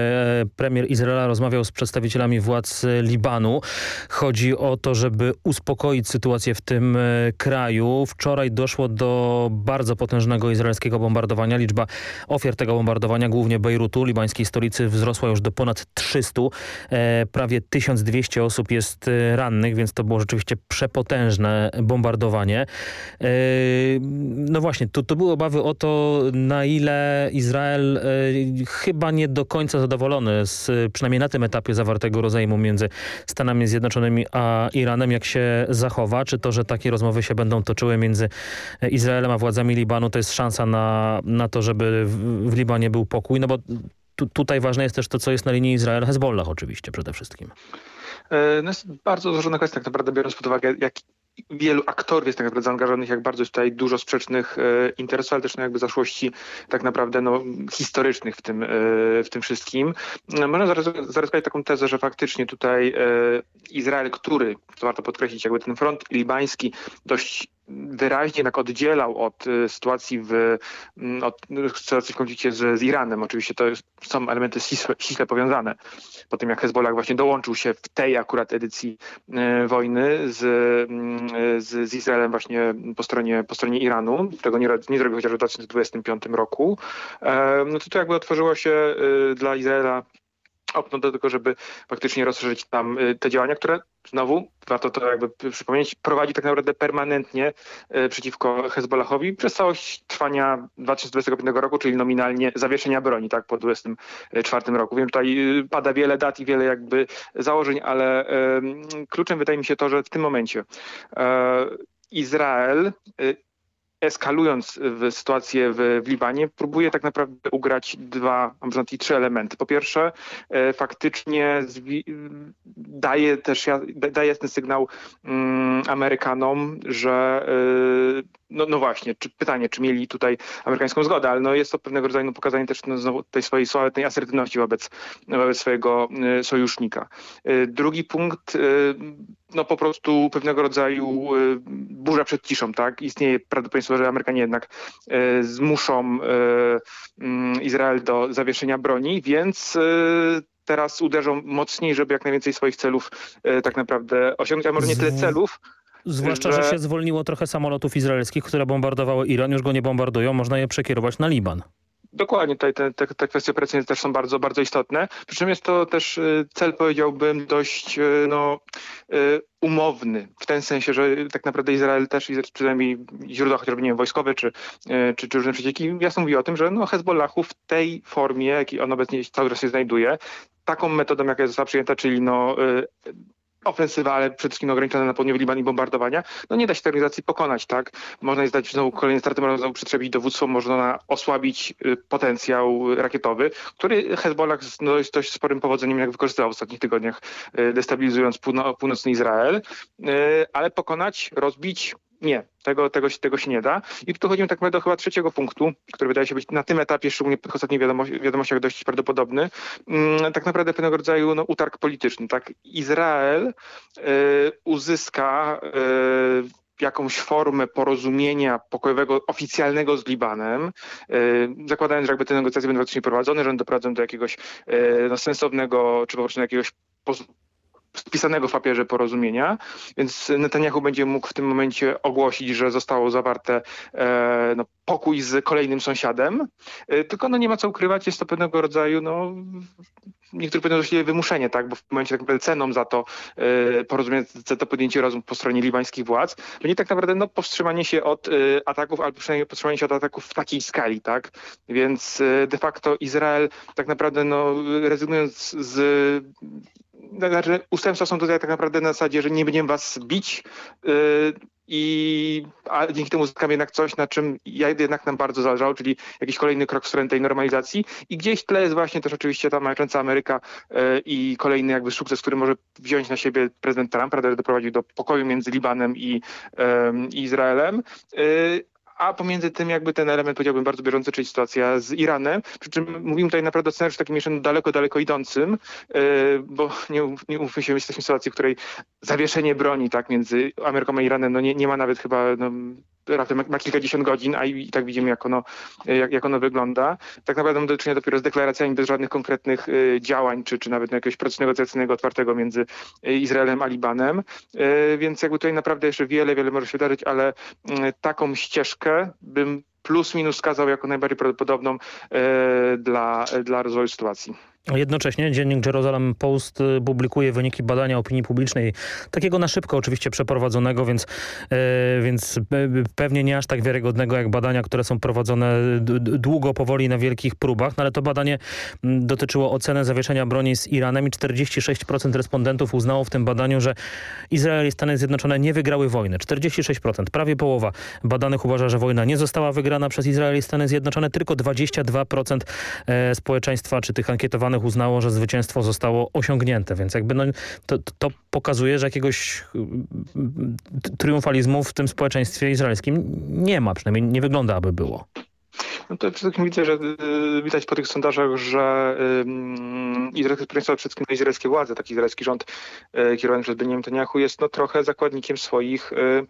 premier Izraela rozmawiał z przedstawicielami władz Libanu. Chodzi o to, żeby uspokoić sytuację w tym y, kraju. Wczoraj doszło do bardzo potężnego izraelskiego bombardowania. Liczba ofiar tego bombardowania, głównie Bejrutu, libańskiej stolicy, wzrosła już do ponad 300. Y, prawie 1200 osób jest rannych, więc to było rzeczywiście przepotężne bombardowanie. No właśnie, to, to były obawy o to, na ile Izrael y, chyba nie do końca zadowolony z przynajmniej na tym etapie zawartego rozejmu między Stanami Zjednoczonymi a Iranem, jak się zachowa. Czy to, że takie rozmowy się będą toczyły między Izraelem a władzami Libanu, to jest szansa na, na to, żeby w, w Libanie był pokój? No bo tu, tutaj ważne jest też to, co jest na linii Izrael-Hezbollah oczywiście przede wszystkim. No jest bardzo złożona kwestia, tak naprawdę biorąc pod uwagę, jak wielu aktorów jest tak naprawdę zaangażowanych, jak bardzo jest tutaj dużo sprzecznych e, interesów, ale też no jakby zaszłości tak naprawdę no, historycznych w tym, e, w tym wszystkim. No, można zaryzykować taką tezę, że faktycznie tutaj e, Izrael, który, co warto podkreślić, jakby ten front libański dość wyraźnie jednak oddzielał od sytuacji w, od sytuacji w konflikcie z, z Iranem. Oczywiście to są elementy ściśle, powiązane. Po tym jak Hezbollah właśnie dołączył się w tej akurat edycji wojny z, z, z Izraelem właśnie po stronie, po stronie Iranu, tego nie, nie zrobił chociaż w 2025 roku, no to to jakby otworzyło się dla Izraela okno do tego, żeby faktycznie rozszerzyć tam te działania, które znowu, warto to jakby przypomnieć, prowadzi tak naprawdę permanentnie przeciwko Hezbollahowi przez całość trwania 2025 roku, czyli nominalnie zawieszenia broni, tak, po 2024 roku. Wiem, tutaj pada wiele dat i wiele jakby założeń, ale kluczem wydaje mi się to, że w tym momencie Izrael eskalując w sytuację w, w, Libanie, próbuje tak naprawdę ugrać dwa, a może trzy elementy. Po pierwsze, e, faktycznie daje też daje ten sygnał mm, Amerykanom, że e, no, no właśnie, czy, pytanie, czy mieli tutaj amerykańską zgodę, ale no jest to pewnego rodzaju no, pokazanie też no, znowu tej swojej sławetnej asertywności wobec, wobec swojego y, sojusznika. Y, drugi punkt, y, no po prostu pewnego rodzaju burza przed ciszą, tak? Istnieje prawdopodobieństwo, że Amerykanie jednak zmuszą mm, Izrael do zawieszenia broni, więc teraz uderzą mocniej, żeby jak najwięcej swoich celów tak naprawdę osiągnąć, a może nie tyle celów, Zwłaszcza, że... że się zwolniło trochę samolotów izraelskich, które bombardowały Iran, już go nie bombardują, można je przekierować na Liban. Dokładnie, tutaj te, te, te kwestie operacyjne też są bardzo, bardzo istotne. Przy czym jest to też y, cel, powiedziałbym, dość y, no, y, umowny, w ten sensie, że tak naprawdę Izrael też, przynajmniej źródła chociażby nie wiem, wojskowe czy, czy, czy różne przecieki, jasno mówi o tym, że no Hezbollahu w tej formie, jakiej on obecnie cały czas się znajduje, taką metodą, jaka została przyjęta, czyli no, ofensywa, ale przede wszystkim ograniczona na południowy Liban i bombardowania, no nie da się tej organizacji pokonać, tak? Można jej zdać znowu kolejne straty, można znowu przetrzebić dowództwo, można osłabić y, potencjał rakietowy, który Hezbollah z no, dość sporym powodzeniem jak wykorzystywał w ostatnich tygodniach, y, destabilizując północny Izrael, y, ale pokonać, rozbić, nie, tego, tego, tego się nie da. I tu chodzimy tak naprawdę do chyba trzeciego punktu, który wydaje się być na tym etapie, szczególnie tych ostatnich wiadomości, wiadomościach dość prawdopodobny. Mm, tak naprawdę pewnego rodzaju no, utarg polityczny. Tak? Izrael y, uzyska y, jakąś formę porozumienia pokojowego, oficjalnego z Libanem, yy, zakładając, że jakby te negocjacje będą faktycznie prowadzone, że one doprowadzą do jakiegoś yy, no, sensownego, czy po prostu jakiegoś wpisanego w papierze porozumienia, więc Netanyahu będzie mógł w tym momencie ogłosić, że zostało zawarte e, no, pokój z kolejnym sąsiadem, e, tylko no, nie ma co ukrywać, jest to pewnego rodzaju, no, niektórzy powiedzą że wymuszenie, tak, bo w momencie tak naprawdę ceną za to e, porozumienie, to podjęcie rozmów po stronie libańskich władz, będzie tak naprawdę no, powstrzymanie się od e, ataków, albo przynajmniej powstrzymanie się od ataków w takiej skali, tak, więc e, de facto Izrael tak naprawdę no, rezygnując z znaczy ustępstwa są tutaj tak naprawdę na zasadzie, że nie będziemy was bić i a dzięki temu uzyskamy jednak coś, na czym ja jednak nam bardzo zależało, czyli jakiś kolejny krok w stronę tej normalizacji. I gdzieś w tle jest właśnie też oczywiście ta mająca Ameryka yy, i kolejny jakby sukces, który może wziąć na siebie prezydent Trump, prawda, doprowadził do pokoju między Libanem i, yy, Izraelem. Yy, a pomiędzy tym jakby ten element powiedziałbym bardzo bieżący, czyli sytuacja z Iranem, przy czym mówimy tutaj naprawdę o scenariuszu takim jeszcze daleko, daleko idącym, e, bo nie, nie mówmy się, jesteśmy w sytuacji, w której zawieszenie broni tak między Ameryką a Iranem no nie, nie ma nawet chyba no, raptem ma kilkadziesiąt godzin, a i, tak widzimy, jak ono, jak, jak ono wygląda. Tak naprawdę mamy do czynienia dopiero z deklaracjami bez żadnych konkretnych y, działań, czy, czy nawet jakiegoś procesu negocjacyjnego otwartego między y, Izraelem a Libanem. Y, więc jakby tutaj naprawdę jeszcze wiele, wiele może się wydarzyć, ale taką ścieżkę bym plus minus wskazał jako najbardziej prawdopodobną dla, dla rozwoju sytuacji. Jednocześnie dziennik Jerusalem Post y, publikuje wyniki badania opinii publicznej, takiego na szybko oczywiście przeprowadzonego, więc, yy, więc pewnie nie aż tak wiarygodnego jak badania, które są prowadzone długo, powoli na wielkich próbach, no ale to badanie dotyczyło oceny zawieszenia broni z Iranem i 46% respondentów uznało w tym badaniu, że Izrael i Stany Zjednoczone nie wygrały wojny. 46%, prawie połowa badanych uważa, że wojna nie została wygrana przez Izrael i Stany Zjednoczone, tylko 22% e, społeczeństwa czy tych ankietowanych uznało, że zwycięstwo zostało osiągnięte, więc jakby no, to, to pokazuje, że jakiegoś triumfalizmu w tym społeczeństwie izraelskim nie ma, przynajmniej nie wygląda, aby było. No to przede wszystkim widzę, że y, widać po tych sondażach, że y, izraelskie społeczeństwo, przede wszystkim izraelskie władze, taki izraelski rząd y, kierowany przez Benjamin Netanyahu jest no, trochę zakładnikiem swoich, y,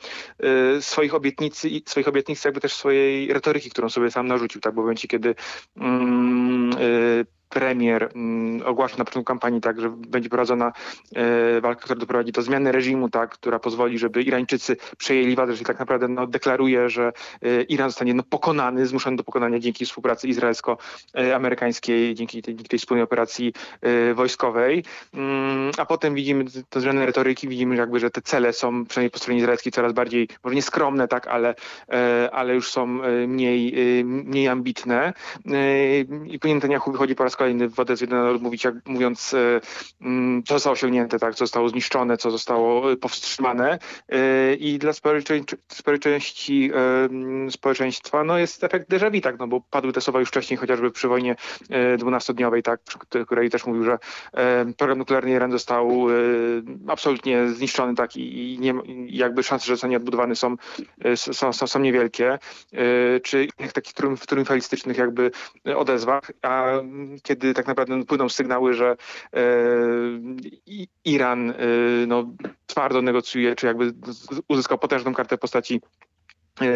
y, swoich obietnic, swoich obietnic, jakby też swojej retoryki, którą sobie sam narzucił, tak, bo w momencie, kiedy mm, y, premier mm, ogłasza na początku kampanii tak, że będzie prowadzona e, walka, która doprowadzi do zmiany reżimu, tak, która pozwoli, żeby Irańczycy przejęli władzę, czyli tak naprawdę no, deklaruje, że e, Iran zostanie no, pokonany, zmuszony do pokonania dzięki współpracy izraelsko-amerykańskiej, dzięki tej, tej wspólnej operacji e, wojskowej. Mm, a potem widzimy tę zmianę retoryki, widzimy jakby, że te cele są przynajmniej po stronie izraelskiej coraz bardziej, może nie skromne, tak, ale, ale już są mniej, mniej ambitne. I powinien Netanyahu wychodzi po raz kolejny wodę z naród mówić, jak, mówiąc, e, mm, co zostało osiągnięte, tak, co zostało zniszczone, co zostało e, powstrzymane. E, I dla części mm, społeczeństwa no, jest efekt déjà vu, tak, no, bo padły te słowa już wcześniej, chociażby przy wojnie dwunastodniowej, tak, której też mówił, że program nuklearny Iran został absolutnie zniszczony, tak, i, nie, jakby szanse, że zostanie odbudowany są, są, są, są niewielkie, czy innych takich triumfalistycznych jakby odezwach, a kiedy tak naprawdę płyną sygnały, że e, Iran e, no, twardo negocjuje, czy jakby uzyskał potężną kartę w postaci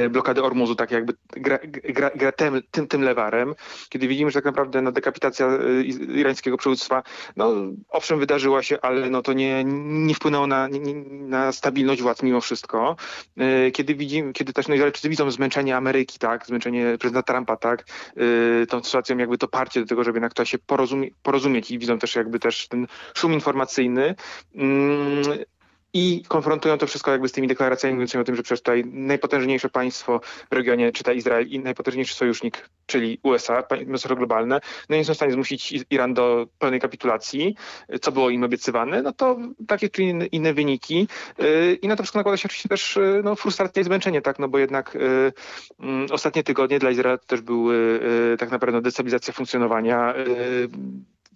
blokady Ormuzu, tak jakby gra, gra, gra tym, tym, tym lewarem, kiedy widzimy, że tak naprawdę no, dekapitacja e, irańskiego przywództwa, no owszem wydarzyła się, ale no, to nie, nie wpłynęło na, nie, na stabilność władz mimo wszystko. E, kiedy widzimy, kiedy też no, widzą zmęczenie Ameryki, tak, zmęczenie prezydenta Trumpa, tak, tą sytuacją jakby to parcie do tego, żeby jednak to się porozumie, porozumieć i widzą też jakby też ten szum informacyjny, mm, i konfrontują to wszystko jakby z tymi deklaracjami mówiącymi o tym, że przecież tutaj najpotężniejsze państwo w regionie, czy ta Izrael i najpotężniejszy sojusznik, czyli USA, państwo globalne, no nie są w stanie zmusić Iran do pełnej kapitulacji, co było im obiecywane, no to takie czy inne, inne wyniki. Yy, i na to wszystko nakłada się oczywiście też yy, no, frustracja i zmęczenie, tak, no bo jednak yy, mm, ostatnie tygodnie dla Izraela też były tak naprawdę destabilizacja funkcjonowania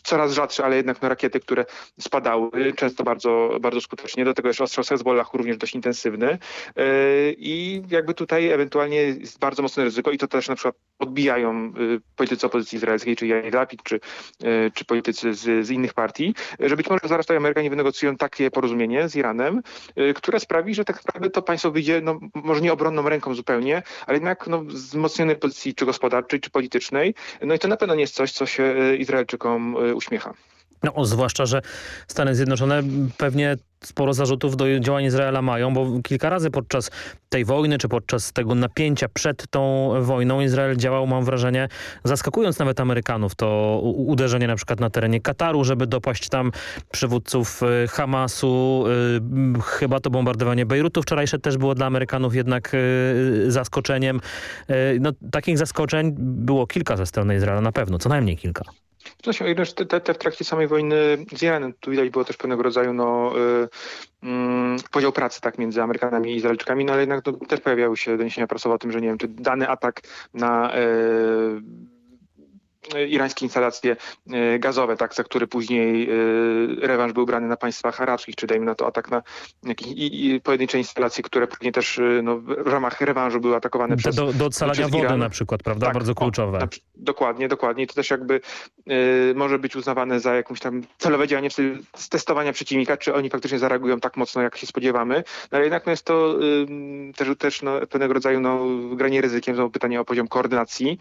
coraz rzadsze, ale jednak no, rakiety, które spadały, często bardzo, bardzo skutecznie. Do tego jeszcze ostrzał Hezbollah również dość intensywny e, i jakby tutaj ewentualnie jest bardzo mocne ryzyko i to też na przykład odbijają e, politycy opozycji izraelskiej, czy Jair Lapid, czy, e, czy politycy z, z innych partii, że być może zaraz to Amerykanie wynegocjują takie porozumienie z Iranem, które sprawi, że tak naprawdę to państwo wyjdzie, no, może nie obronną ręką zupełnie, ale jednak no, wzmocnionej pozycji czy gospodarczej, czy politycznej. No i to na pewno nie jest coś, co się Izraelczykom uśmiecha. No, zwłaszcza, że Stany Zjednoczone pewnie sporo zarzutów do działań Izraela mają, bo kilka razy podczas tej wojny, czy podczas tego napięcia przed tą wojną Izrael działał, mam wrażenie, zaskakując nawet Amerykanów. To uderzenie na przykład na terenie Kataru, żeby dopaść tam przywódców y, Hamasu. Y, chyba to bombardowanie Bejrutu wczorajsze też było dla Amerykanów jednak y, zaskoczeniem. No, takich zaskoczeń było kilka ze strony Izraela na pewno, co najmniej kilka. Zresztą te, te, te w trakcie samej wojny z Iranem, tu widać było też pewnego rodzaju no, y, y, podział pracy tak między Amerykanami i Izraelczykami, no ale jednak to, też pojawiały się doniesienia prasowe o tym, że nie wiem, czy dany atak na y, irańskie instalacje e, gazowe, tak, za które później e, rewanż był brany na państwach arabskich, czy dajmy na to atak na jakieś i, i pojedyncze instalacje, które później też e, no, w ramach rewanżu były atakowane przez Do, do odsalania wody Iran. na przykład, prawda? Tak, Bardzo kluczowe. O, na, dokładnie, dokładnie. I to też jakby y, może być uznawane za jakąś tam celowe działanie w stylu testowania przeciwnika, czy oni faktycznie zareagują tak mocno, jak się spodziewamy. No, ale jednak no, jest to y, też, też no, pewnego rodzaju no, granie ryzykiem, znowu pytanie o poziom koordynacji,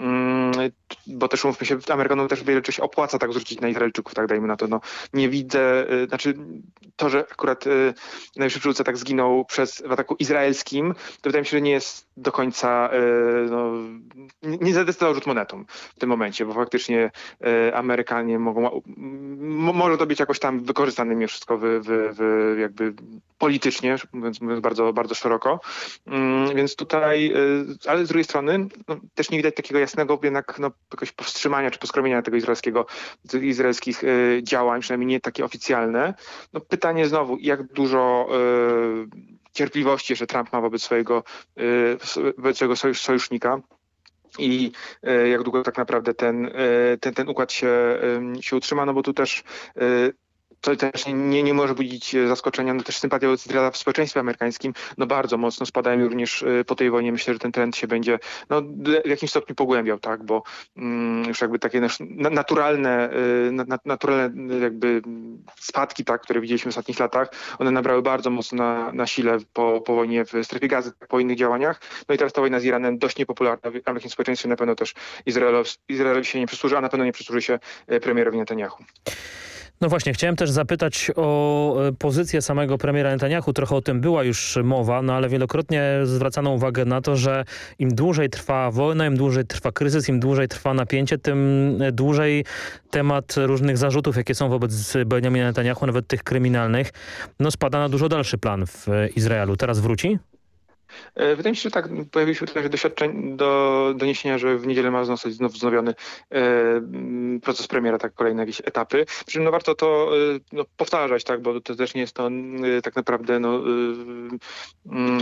y, bo też umówmy się, Amerykanom też wiele się opłaca tak zwrócić na Izraelczyków, tak dajmy na to. No, nie widzę, y, znaczy to, że akurat y, najwyższy przywódca tak zginął przez, w ataku izraelskim, to wydaje mi się, że nie jest do końca, y, no, nie zadecydował rzut monetą w tym momencie, bo faktycznie y, Amerykanie mogą, może to być jakoś tam wykorzystane mimo wszystko w, w, w jakby politycznie, mówiąc, mówiąc bardzo, bardzo szeroko. Mm, więc tutaj, y, ale z drugiej strony no, też nie widać takiego jasnego jednak no, jakoś powstrzymania czy poskromienia tego izraelskiego, izraelskich y, działań, przynajmniej nie takie oficjalne. No, pytanie znowu, jak dużo y, cierpliwości jeszcze Trump ma wobec swojego, wobec swojego sojusznika i jak długo tak naprawdę ten, ten, ten układ się, się utrzyma, no bo tu też to też nie, nie może budzić zaskoczenia, no też sympatia wobec Izraela w społeczeństwie amerykańskim no bardzo mocno spadają również y, po tej wojnie. Myślę, że ten trend się będzie no, w jakimś stopniu pogłębiał, tak, bo mm, już jakby takie naturalne, na, naturalne jakby spadki, tak, które widzieliśmy w ostatnich latach, one nabrały bardzo mocno na, na sile po, po wojnie w strefie gazy, po innych działaniach. No i teraz ta wojna z Iranem dość niepopularna w amerykańskim społeczeństwie, na pewno też Izraelowi, Izraelowi się nie przysłuży, a na pewno nie przysłuży się premierowi Netanyahu. No właśnie, chciałem też zapytać o e, pozycję samego premiera Netanyahu. Trochę o tym była już mowa, no ale wielokrotnie zwracano uwagę na to, że im dłużej trwa wojna, im dłużej trwa kryzys, im dłużej trwa napięcie, tym dłużej temat różnych zarzutów, jakie są wobec Benjamina Netanyahu, nawet tych kryminalnych, no spada na dużo dalszy plan w Izraelu. Teraz wróci? E, wydaje mi się, że tak, pojawiły się też doświadczeń do doniesienia, że w niedzielę ma zostać znów wznowiony e, proces premiera, tak kolejne jakieś etapy. Przy czym no, warto to e, no, powtarzać, tak, bo to też nie jest to tak naprawdę no,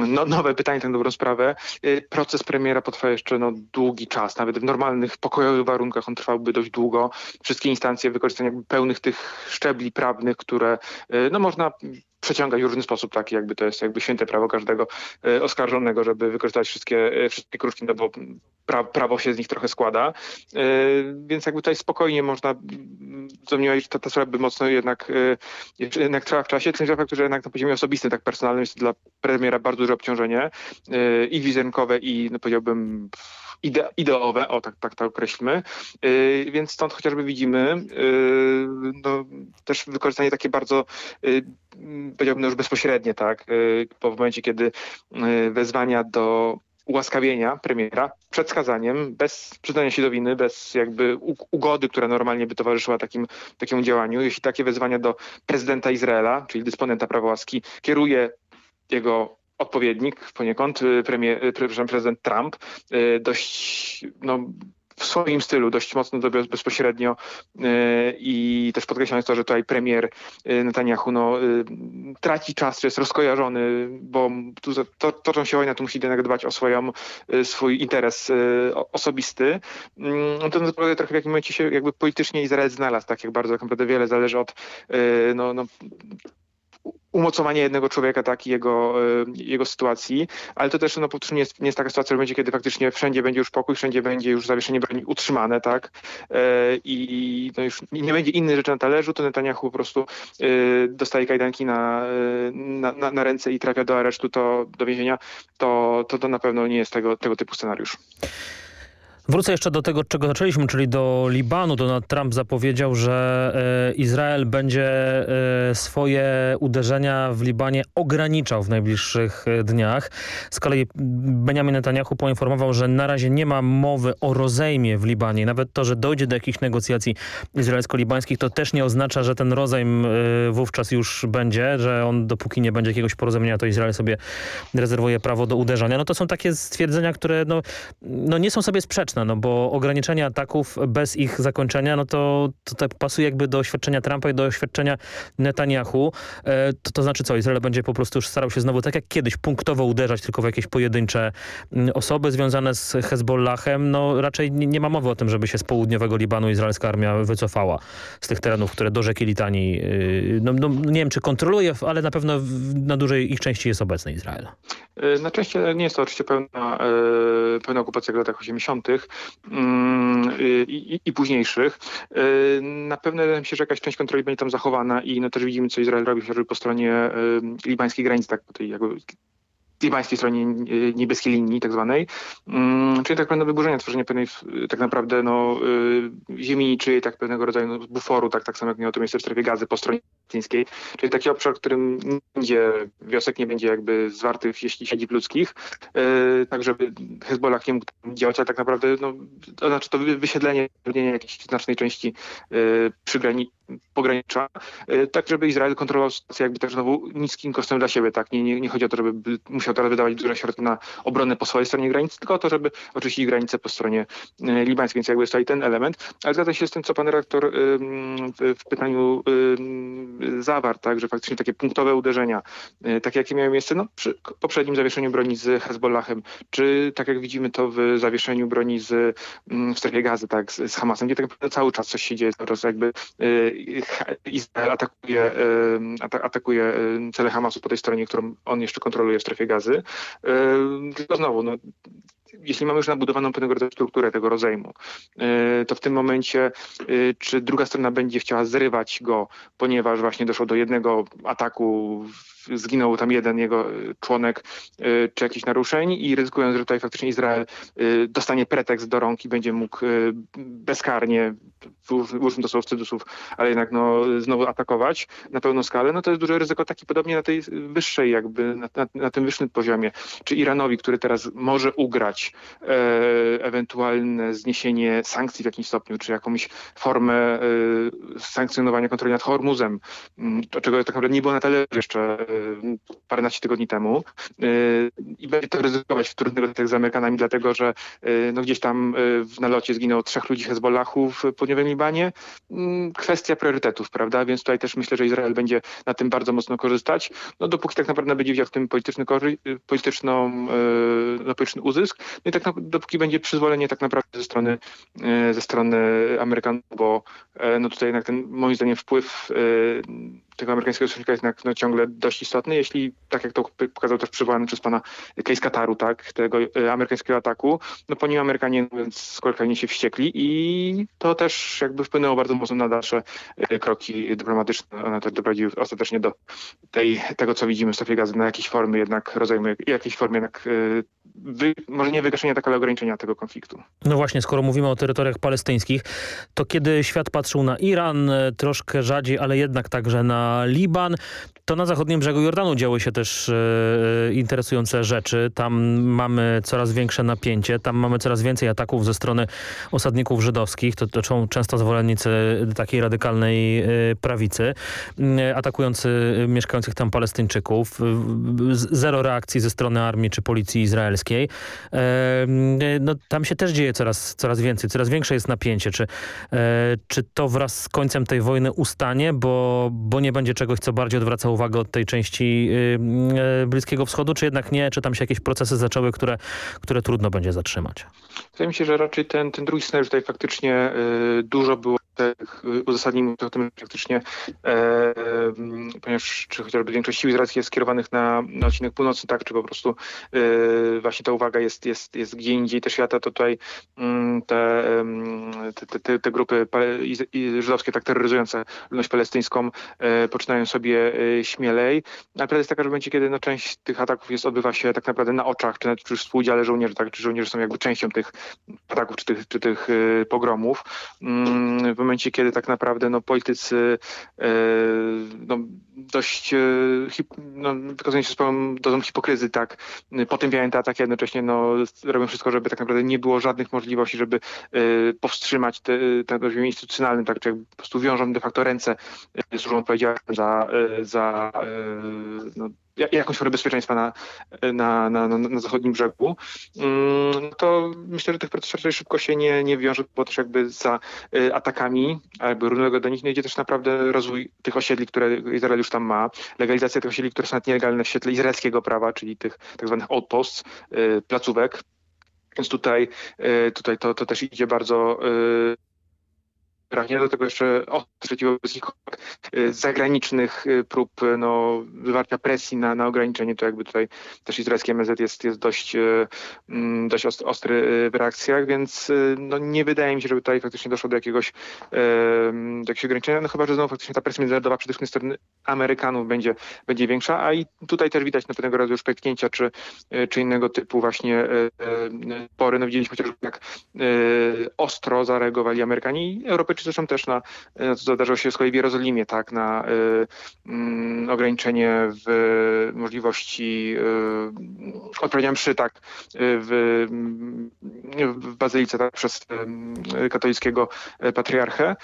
no, nowe pytanie, tak dobrą sprawę. Proces premiera potrwa jeszcze no, długi czas, nawet w normalnych, pokojowych warunkach on trwałby dość długo. Wszystkie instancje wykorzystania pełnych tych szczebli prawnych, które no, można przeciągać w różny sposób, tak jakby to jest jakby święte prawo każdego e, oskarżonego, żeby wykorzystać wszystkie, e, wszystkie kruczki, no bo pra, prawo się z nich trochę składa. E, więc jakby tutaj spokojnie można co mnie że ta, ta sprawa by mocno jednak, jednak trwała w czasie, jest fakt, że jednak na poziomie osobistym, tak personalnym jest dla premiera bardzo duże obciążenie i wizerunkowe i no powiedziałbym ide ideowe, o tak, tak to określmy, yy, więc stąd chociażby widzimy yy, no, też wykorzystanie takie bardzo, yy, powiedziałbym no już bezpośrednie, tak, po w momencie, kiedy wezwania do ułaskawienia premiera przed skazaniem, bez przyznania się do winy, bez jakby ugody, która normalnie by towarzyszyła takim, takiemu działaniu. Jeśli takie wezwania do prezydenta Izraela, czyli dysponenta prawa łaski, kieruje jego odpowiednik poniekąd, y, premier, y, prezydent Trump, y, dość no, w swoim stylu, dość mocno bezpośrednio i też podkreślając to, że tutaj premier Netanyahu no, traci czas, czy jest rozkojarzony, bo tu to, toczą się wojna, tu musi jednak dbać o swoją, swój interes osobisty. Mm, to naprawdę trochę w jakimś momencie się jakby politycznie Izrael znalazł, tak jak bardzo tak naprawdę wiele zależy od no, no, umocowanie jednego człowieka, tak, i jego, e, jego sytuacji, ale to też no, po prostu nie jest, nie jest taka sytuacja, że będzie, kiedy faktycznie wszędzie będzie już pokój, wszędzie będzie już zawieszenie broni utrzymane, tak, e, i no już nie będzie innej rzeczy na talerzu, to Netanyahu po prostu e, dostaje kajdanki na, na, na, na ręce i trafia do aresztu, to do więzienia, to, to, to na pewno nie jest tego, tego typu scenariusz. Wrócę jeszcze do tego, czego zaczęliśmy, czyli do Libanu. Donald Trump zapowiedział, że e, Izrael będzie e, swoje uderzenia w Libanie ograniczał w najbliższych e, dniach. Z kolei Benjamin Netanyahu poinformował, że na razie nie ma mowy o rozejmie w Libanie. Nawet to, że dojdzie do jakichś negocjacji izraelsko-libańskich, to też nie oznacza, że ten rozejm wówczas już będzie, że on dopóki nie będzie jakiegoś porozumienia, to Izrael sobie rezerwuje prawo do uderzania. No to są takie stwierdzenia, które no, no nie są sobie sprzeczne no bo ograniczenie ataków bez ich zakończenia, no to, to, to pasuje jakby do oświadczenia Trumpa i do oświadczenia Netanyahu. E, to, to znaczy co, Izrael będzie po prostu już starał się znowu, tak jak kiedyś, punktowo uderzać tylko w jakieś pojedyncze mm, osoby związane z Hezbollahem. No raczej nie, nie ma mowy o tym, żeby się z południowego Libanu izraelska armia wycofała z tych terenów, które do rzeki Litanii, y, no, no, nie wiem czy kontroluje, ale na pewno na dużej ich części jest obecny Izrael. E, na części nie jest to oczywiście pełna, e, pełna okupacja w latach 80. Mm, i, i, późniejszych. E, na pewno wydaje mi się, że jakaś część kontroli będzie tam zachowana i no też widzimy, co Izrael robi chociażby po stronie libańskiej granicy, tak po tej jakby libańskiej stronie niebieskiej linii tak zwanej, mm, czyli tak naprawdę wyburzenia, tworzenie pewnej tak naprawdę no, y, ziemi, czy tak pewnego rodzaju no, buforu, tak, tak samo jak miało to miejsce w strefie gazy po stronie palestińskiej, czyli taki obszar, w którym nie będzie wiosek, nie będzie jakby zwartych jeśli siedzib ludzkich, y, tak żeby Hezbollah nie mógł działać, ale tak naprawdę no, to znaczy to wysiedlenie jakiejś znacznej części y, przygrani pogranicza, tak żeby Izrael kontrolował sytuację jakby tak znowu niskim kosztem dla siebie, tak? Nie, nie, nie chodzi o to, żeby musiał teraz wydawać duże środki na obronę po swojej stronie granicy, tylko o to, żeby oczyścić granice po stronie e, libańskiej, więc jakby jest tutaj ten element. Ale zgadzam się z tym, co pan redaktor w pytaniu zawarł, tak, że faktycznie takie punktowe uderzenia, e, takie jakie miały miejsce no, przy poprzednim zawieszeniu broni z Hezbollahem, czy tak jak widzimy to w zawieszeniu broni z, w strefie gazy, tak, z, z Hamasem, gdzie tak naprawdę cały czas coś się dzieje, cały czas jakby e, Izrael atakuje, atakuje cele Hamasu po tej stronie, którą on jeszcze kontroluje w strefie gazy. Tylko znowu, no, jeśli mamy już nabudowaną pewnego rodzaju strukturę tego rozejmu, e, to w tym momencie, e, czy druga strona będzie chciała zrywać go, ponieważ właśnie doszło do jednego ataku zginął tam jeden jego e, członek czy jakichś naruszeń i ryzykując, że tutaj faktycznie Izrael dostanie pretekst do rąk i będzie mógł bezkarnie, używam to słowo w cudzysłów, ale jednak no, znowu atakować na pełną skalę, no to jest duże ryzyko takie podobnie na tej wyższej jakby, na, na, na tym wyższym poziomie. Czy Iranowi, który teraz może ugrać e, ewentualne zniesienie sankcji w jakimś stopniu, czy jakąś formę e, sankcjonowania kontroli nad Hormuzem, to czego tak naprawdę nie było na tyle jeszcze e, paręnaście tygodni temu i będzie to ryzykować w trudnych negocjacjach z Amerykanami, dlatego że no, gdzieś tam w nalocie zginęło trzech ludzi Hezbollahu w południowym Libanie. Mm, kwestia priorytetów, prawda? Więc tutaj też myślę, że Izrael będzie na tym bardzo mocno korzystać, no dopóki tak naprawdę będzie widział w tym polityczny, polityczną, no, polityczny uzysk, no i tak dopóki będzie przyzwolenie tak naprawdę ze strony, ze strony Amerykanów, bo no tutaj jednak ten moim zdaniem wpływ tego amerykańskiego sojusznika jest jednak no, ciągle dość istotny, jeśli, tak jak to pokazał też przywołany przez pana case Kataru, tak, tego e, amerykańskiego ataku, no po nim Amerykanie mówiąc skolkanie się wściekli i to też jakby wpłynęło bardzo mocno na dalsze e, kroki dyplomatyczne. One też doprowadziły ostatecznie do tej, tego, co widzimy w strefie gazy, na jakieś formy jednak rozejmu, jakiejś formie jednak, e, wy, może nie wygaszenia, tak, ale ograniczenia tego konfliktu. No właśnie, skoro mówimy o terytoriach palestyńskich, to kiedy świat patrzył na Iran, troszkę rzadziej, ale jednak także na Liban, to na zachodnim brzegu Jordanu działy się też e, interesujące rzeczy. Tam mamy coraz większe napięcie, tam mamy coraz więcej ataków ze strony osadników żydowskich. To, to są często zwolennicy takiej radykalnej e, prawicy, e, atakujący mieszkających tam Palestyńczyków. Zero reakcji ze strony armii czy policji izraelskiej. E, no, tam się też dzieje coraz, coraz więcej, coraz większe jest napięcie. Czy, e, czy to wraz z końcem tej wojny ustanie, bo, bo nie będzie czegoś, co bardziej odwracało uwagę od tej części y, y, Bliskiego Wschodu, czy jednak nie? Czy tam się jakieś procesy zaczęły, które, które trudno będzie zatrzymać? Wydaje mi się, że raczej ten, ten drugi scenariusz tutaj faktycznie y, dużo było tych uzasadnień o tym faktycznie, e, ponieważ czy chociażby większość sił izraelskich jest skierowanych na, na odcinek północny, tak, czy po prostu e, właśnie ta uwaga jest, jest, jest gdzie indziej też świata, to tutaj mm, te, te, te, te grupy żydowskie tak terroryzujące ludność palestyńską e, poczynają sobie e, śmielej. Ale prawda jest taka, że w momencie, kiedy no, część tych ataków jest, odbywa się tak naprawdę na oczach, czy nawet przy współudziale żołnierzy, tak, czy żołnierze są jakby częścią tych ataków, czy tych, czy tych e, pogromów, mm, w momencie, kiedy tak naprawdę no, politycy e, no, dość e, hip, no, wykazują się swoją dozą hipokryzy, tak, potępiają te ataki, jednocześnie no, robią wszystko, żeby tak naprawdę nie było żadnych możliwości, żeby e, powstrzymać te, ten poziomie instytucjonalnym, tak, czy po prostu wiążą de facto ręce służą odpowiedzialnym za, za no, jakąś formę bezpieczeństwa na, na, na, na, zachodnim brzegu, mm, to myślę, że tych procesów szybko się nie, nie wiąże, bo też jakby za y, atakami, jakby równolegle do nich no idzie też naprawdę rozwój tych osiedli, które Izrael już tam ma, legalizacja tych osiedli, które są nawet nielegalne w świetle izraelskiego prawa, czyli tych tak zwanych outposts, y, placówek, więc tutaj, y, tutaj to, to też idzie bardzo sprawnie, do tego jeszcze ostry wobec nich zagranicznych y, prób y, no, wywarcia presji na, na ograniczenie, to jakby tutaj też izraelski MSZ jest, jest dość, y, mm, dość ostry w reakcjach, więc no, nie wydaje mi się, żeby tutaj faktycznie doszło do jakiegoś, do jakiegoś ograniczenia, no chyba, że znowu faktycznie ta presja międzynarodowa przede wszystkim ze strony Amerykanów będzie, będzie większa, a i tutaj też widać na pewnego rodzaju już czy, czy innego typu właśnie pory. No widzieliśmy chociażby jak ostro zareagowali Amerykanie i Europejczycy zresztą też na, na co zdarzyło się z kolei w Jerozolimie, tak, na y, y, ograniczenie w możliwości y, odprawiania mszy, tak, w, w bazylice, tak, przez y, katolickiego patriarchę.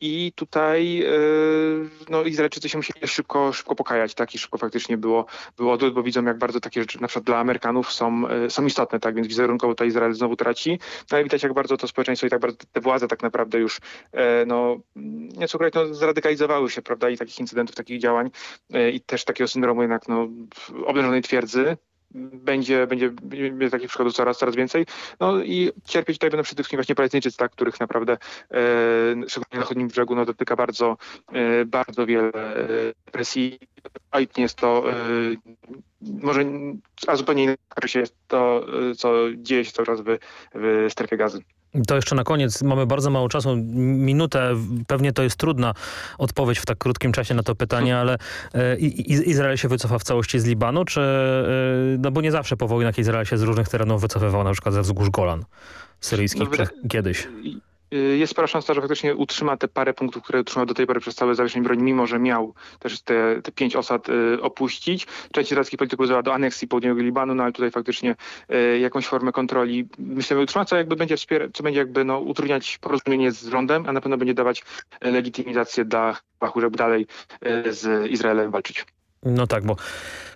I tutaj no, Izraelczycy się musieli szybko, szybko pokajać, tak, i szybko faktycznie było, było odwrót, bo widzą, jak bardzo takie rzeczy na przykład dla Amerykanów są, są istotne, tak, więc wizerunkowo to Izrael znowu traci, no ale widać, jak bardzo to społeczeństwo i tak bardzo te władze tak naprawdę już E, no, nieco ukryć, no, zradykalizowały się, prawda, i takich incydentów, takich działań e, i też takiego syndromu jednak no, oblężonej twierdzy, będzie, będzie, będzie takich przykładów coraz, coraz więcej. No i cierpieć tutaj będą przede wszystkim właśnie Palestyńczycy, tak, których naprawdę, e, szczególnie na zachodnim brzegu, no, dotyka bardzo, e, bardzo wiele e, presji, a nie jest to e, może a zupełnie inaczej jest to, co dzieje się cały czas w, w strefie gazy. To jeszcze na koniec, mamy bardzo mało czasu, minutę, pewnie to jest trudna odpowiedź w tak krótkim czasie na to pytanie, ale e, Izrael się wycofa w całości z Libanu, czy, e, no bo nie zawsze po wojnach Izrael się z różnych terenów wycofywał, na przykład ze wzgórz Golan syryjskich no, kiedyś. Y, jest spora szansa, że faktycznie utrzyma te parę punktów, które utrzymał do tej pory przez całe zawieszenie broni, mimo że miał też te, te pięć osad y, opuścić. Część izraelskich polityków wzywa do aneksji południowego Libanu, no ale tutaj faktycznie y, jakąś formę kontroli myślę, że utrzyma, co jakby będzie co będzie jakby no, utrudniać porozumienie z rządem, a na pewno będzie dawać legitymizację dla Bachu, żeby dalej z Izraelem walczyć. No tak, bo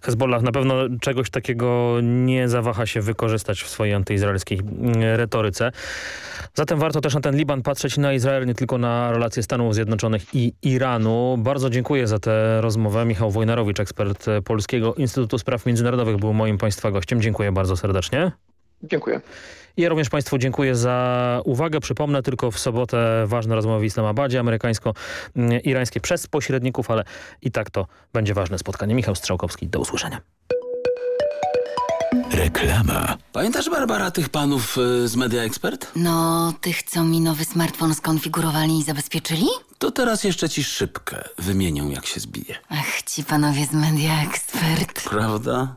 Hezbollah na pewno czegoś takiego nie zawaha się wykorzystać w swojej antyizraelskiej mm, retoryce. Zatem warto też na ten Liban patrzeć na Izrael, nie tylko na relacje Stanów Zjednoczonych i Iranu. Bardzo dziękuję za tę rozmowę. Michał Wojnarowicz, ekspert Polskiego Instytutu Spraw Międzynarodowych był moim Państwa gościem. Dziękuję bardzo serdecznie. Dziękuję. Ja również Państwu dziękuję za uwagę. Przypomnę tylko w sobotę ważne rozmowy w Islamabadzie amerykańsko-irańskie przez pośredników, ale i tak to będzie ważne spotkanie. Michał Strzałkowski, do usłyszenia. Reklama. Pamiętasz, Barbara, tych panów y, z Media Expert? No, tych, co mi nowy smartfon skonfigurowali i zabezpieczyli? To teraz jeszcze ci szybkę wymienią, jak się zbije. Ach, ci panowie z Media Expert. Prawda?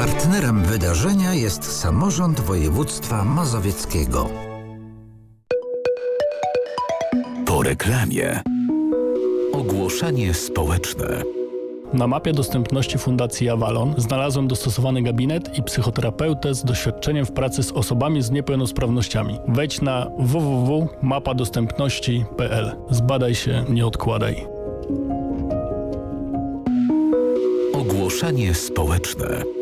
Partnerem wydarzenia jest samorząd województwa mazowieckiego. Po reklamie. Ogłoszenie społeczne. Na mapie dostępności Fundacji Avalon znalazłem dostosowany gabinet i psychoterapeutę z doświadczeniem w pracy z osobami z niepełnosprawnościami. Wejdź na www.mapadostępności.pl. Zbadaj się, nie odkładaj. Ogłoszenie społeczne.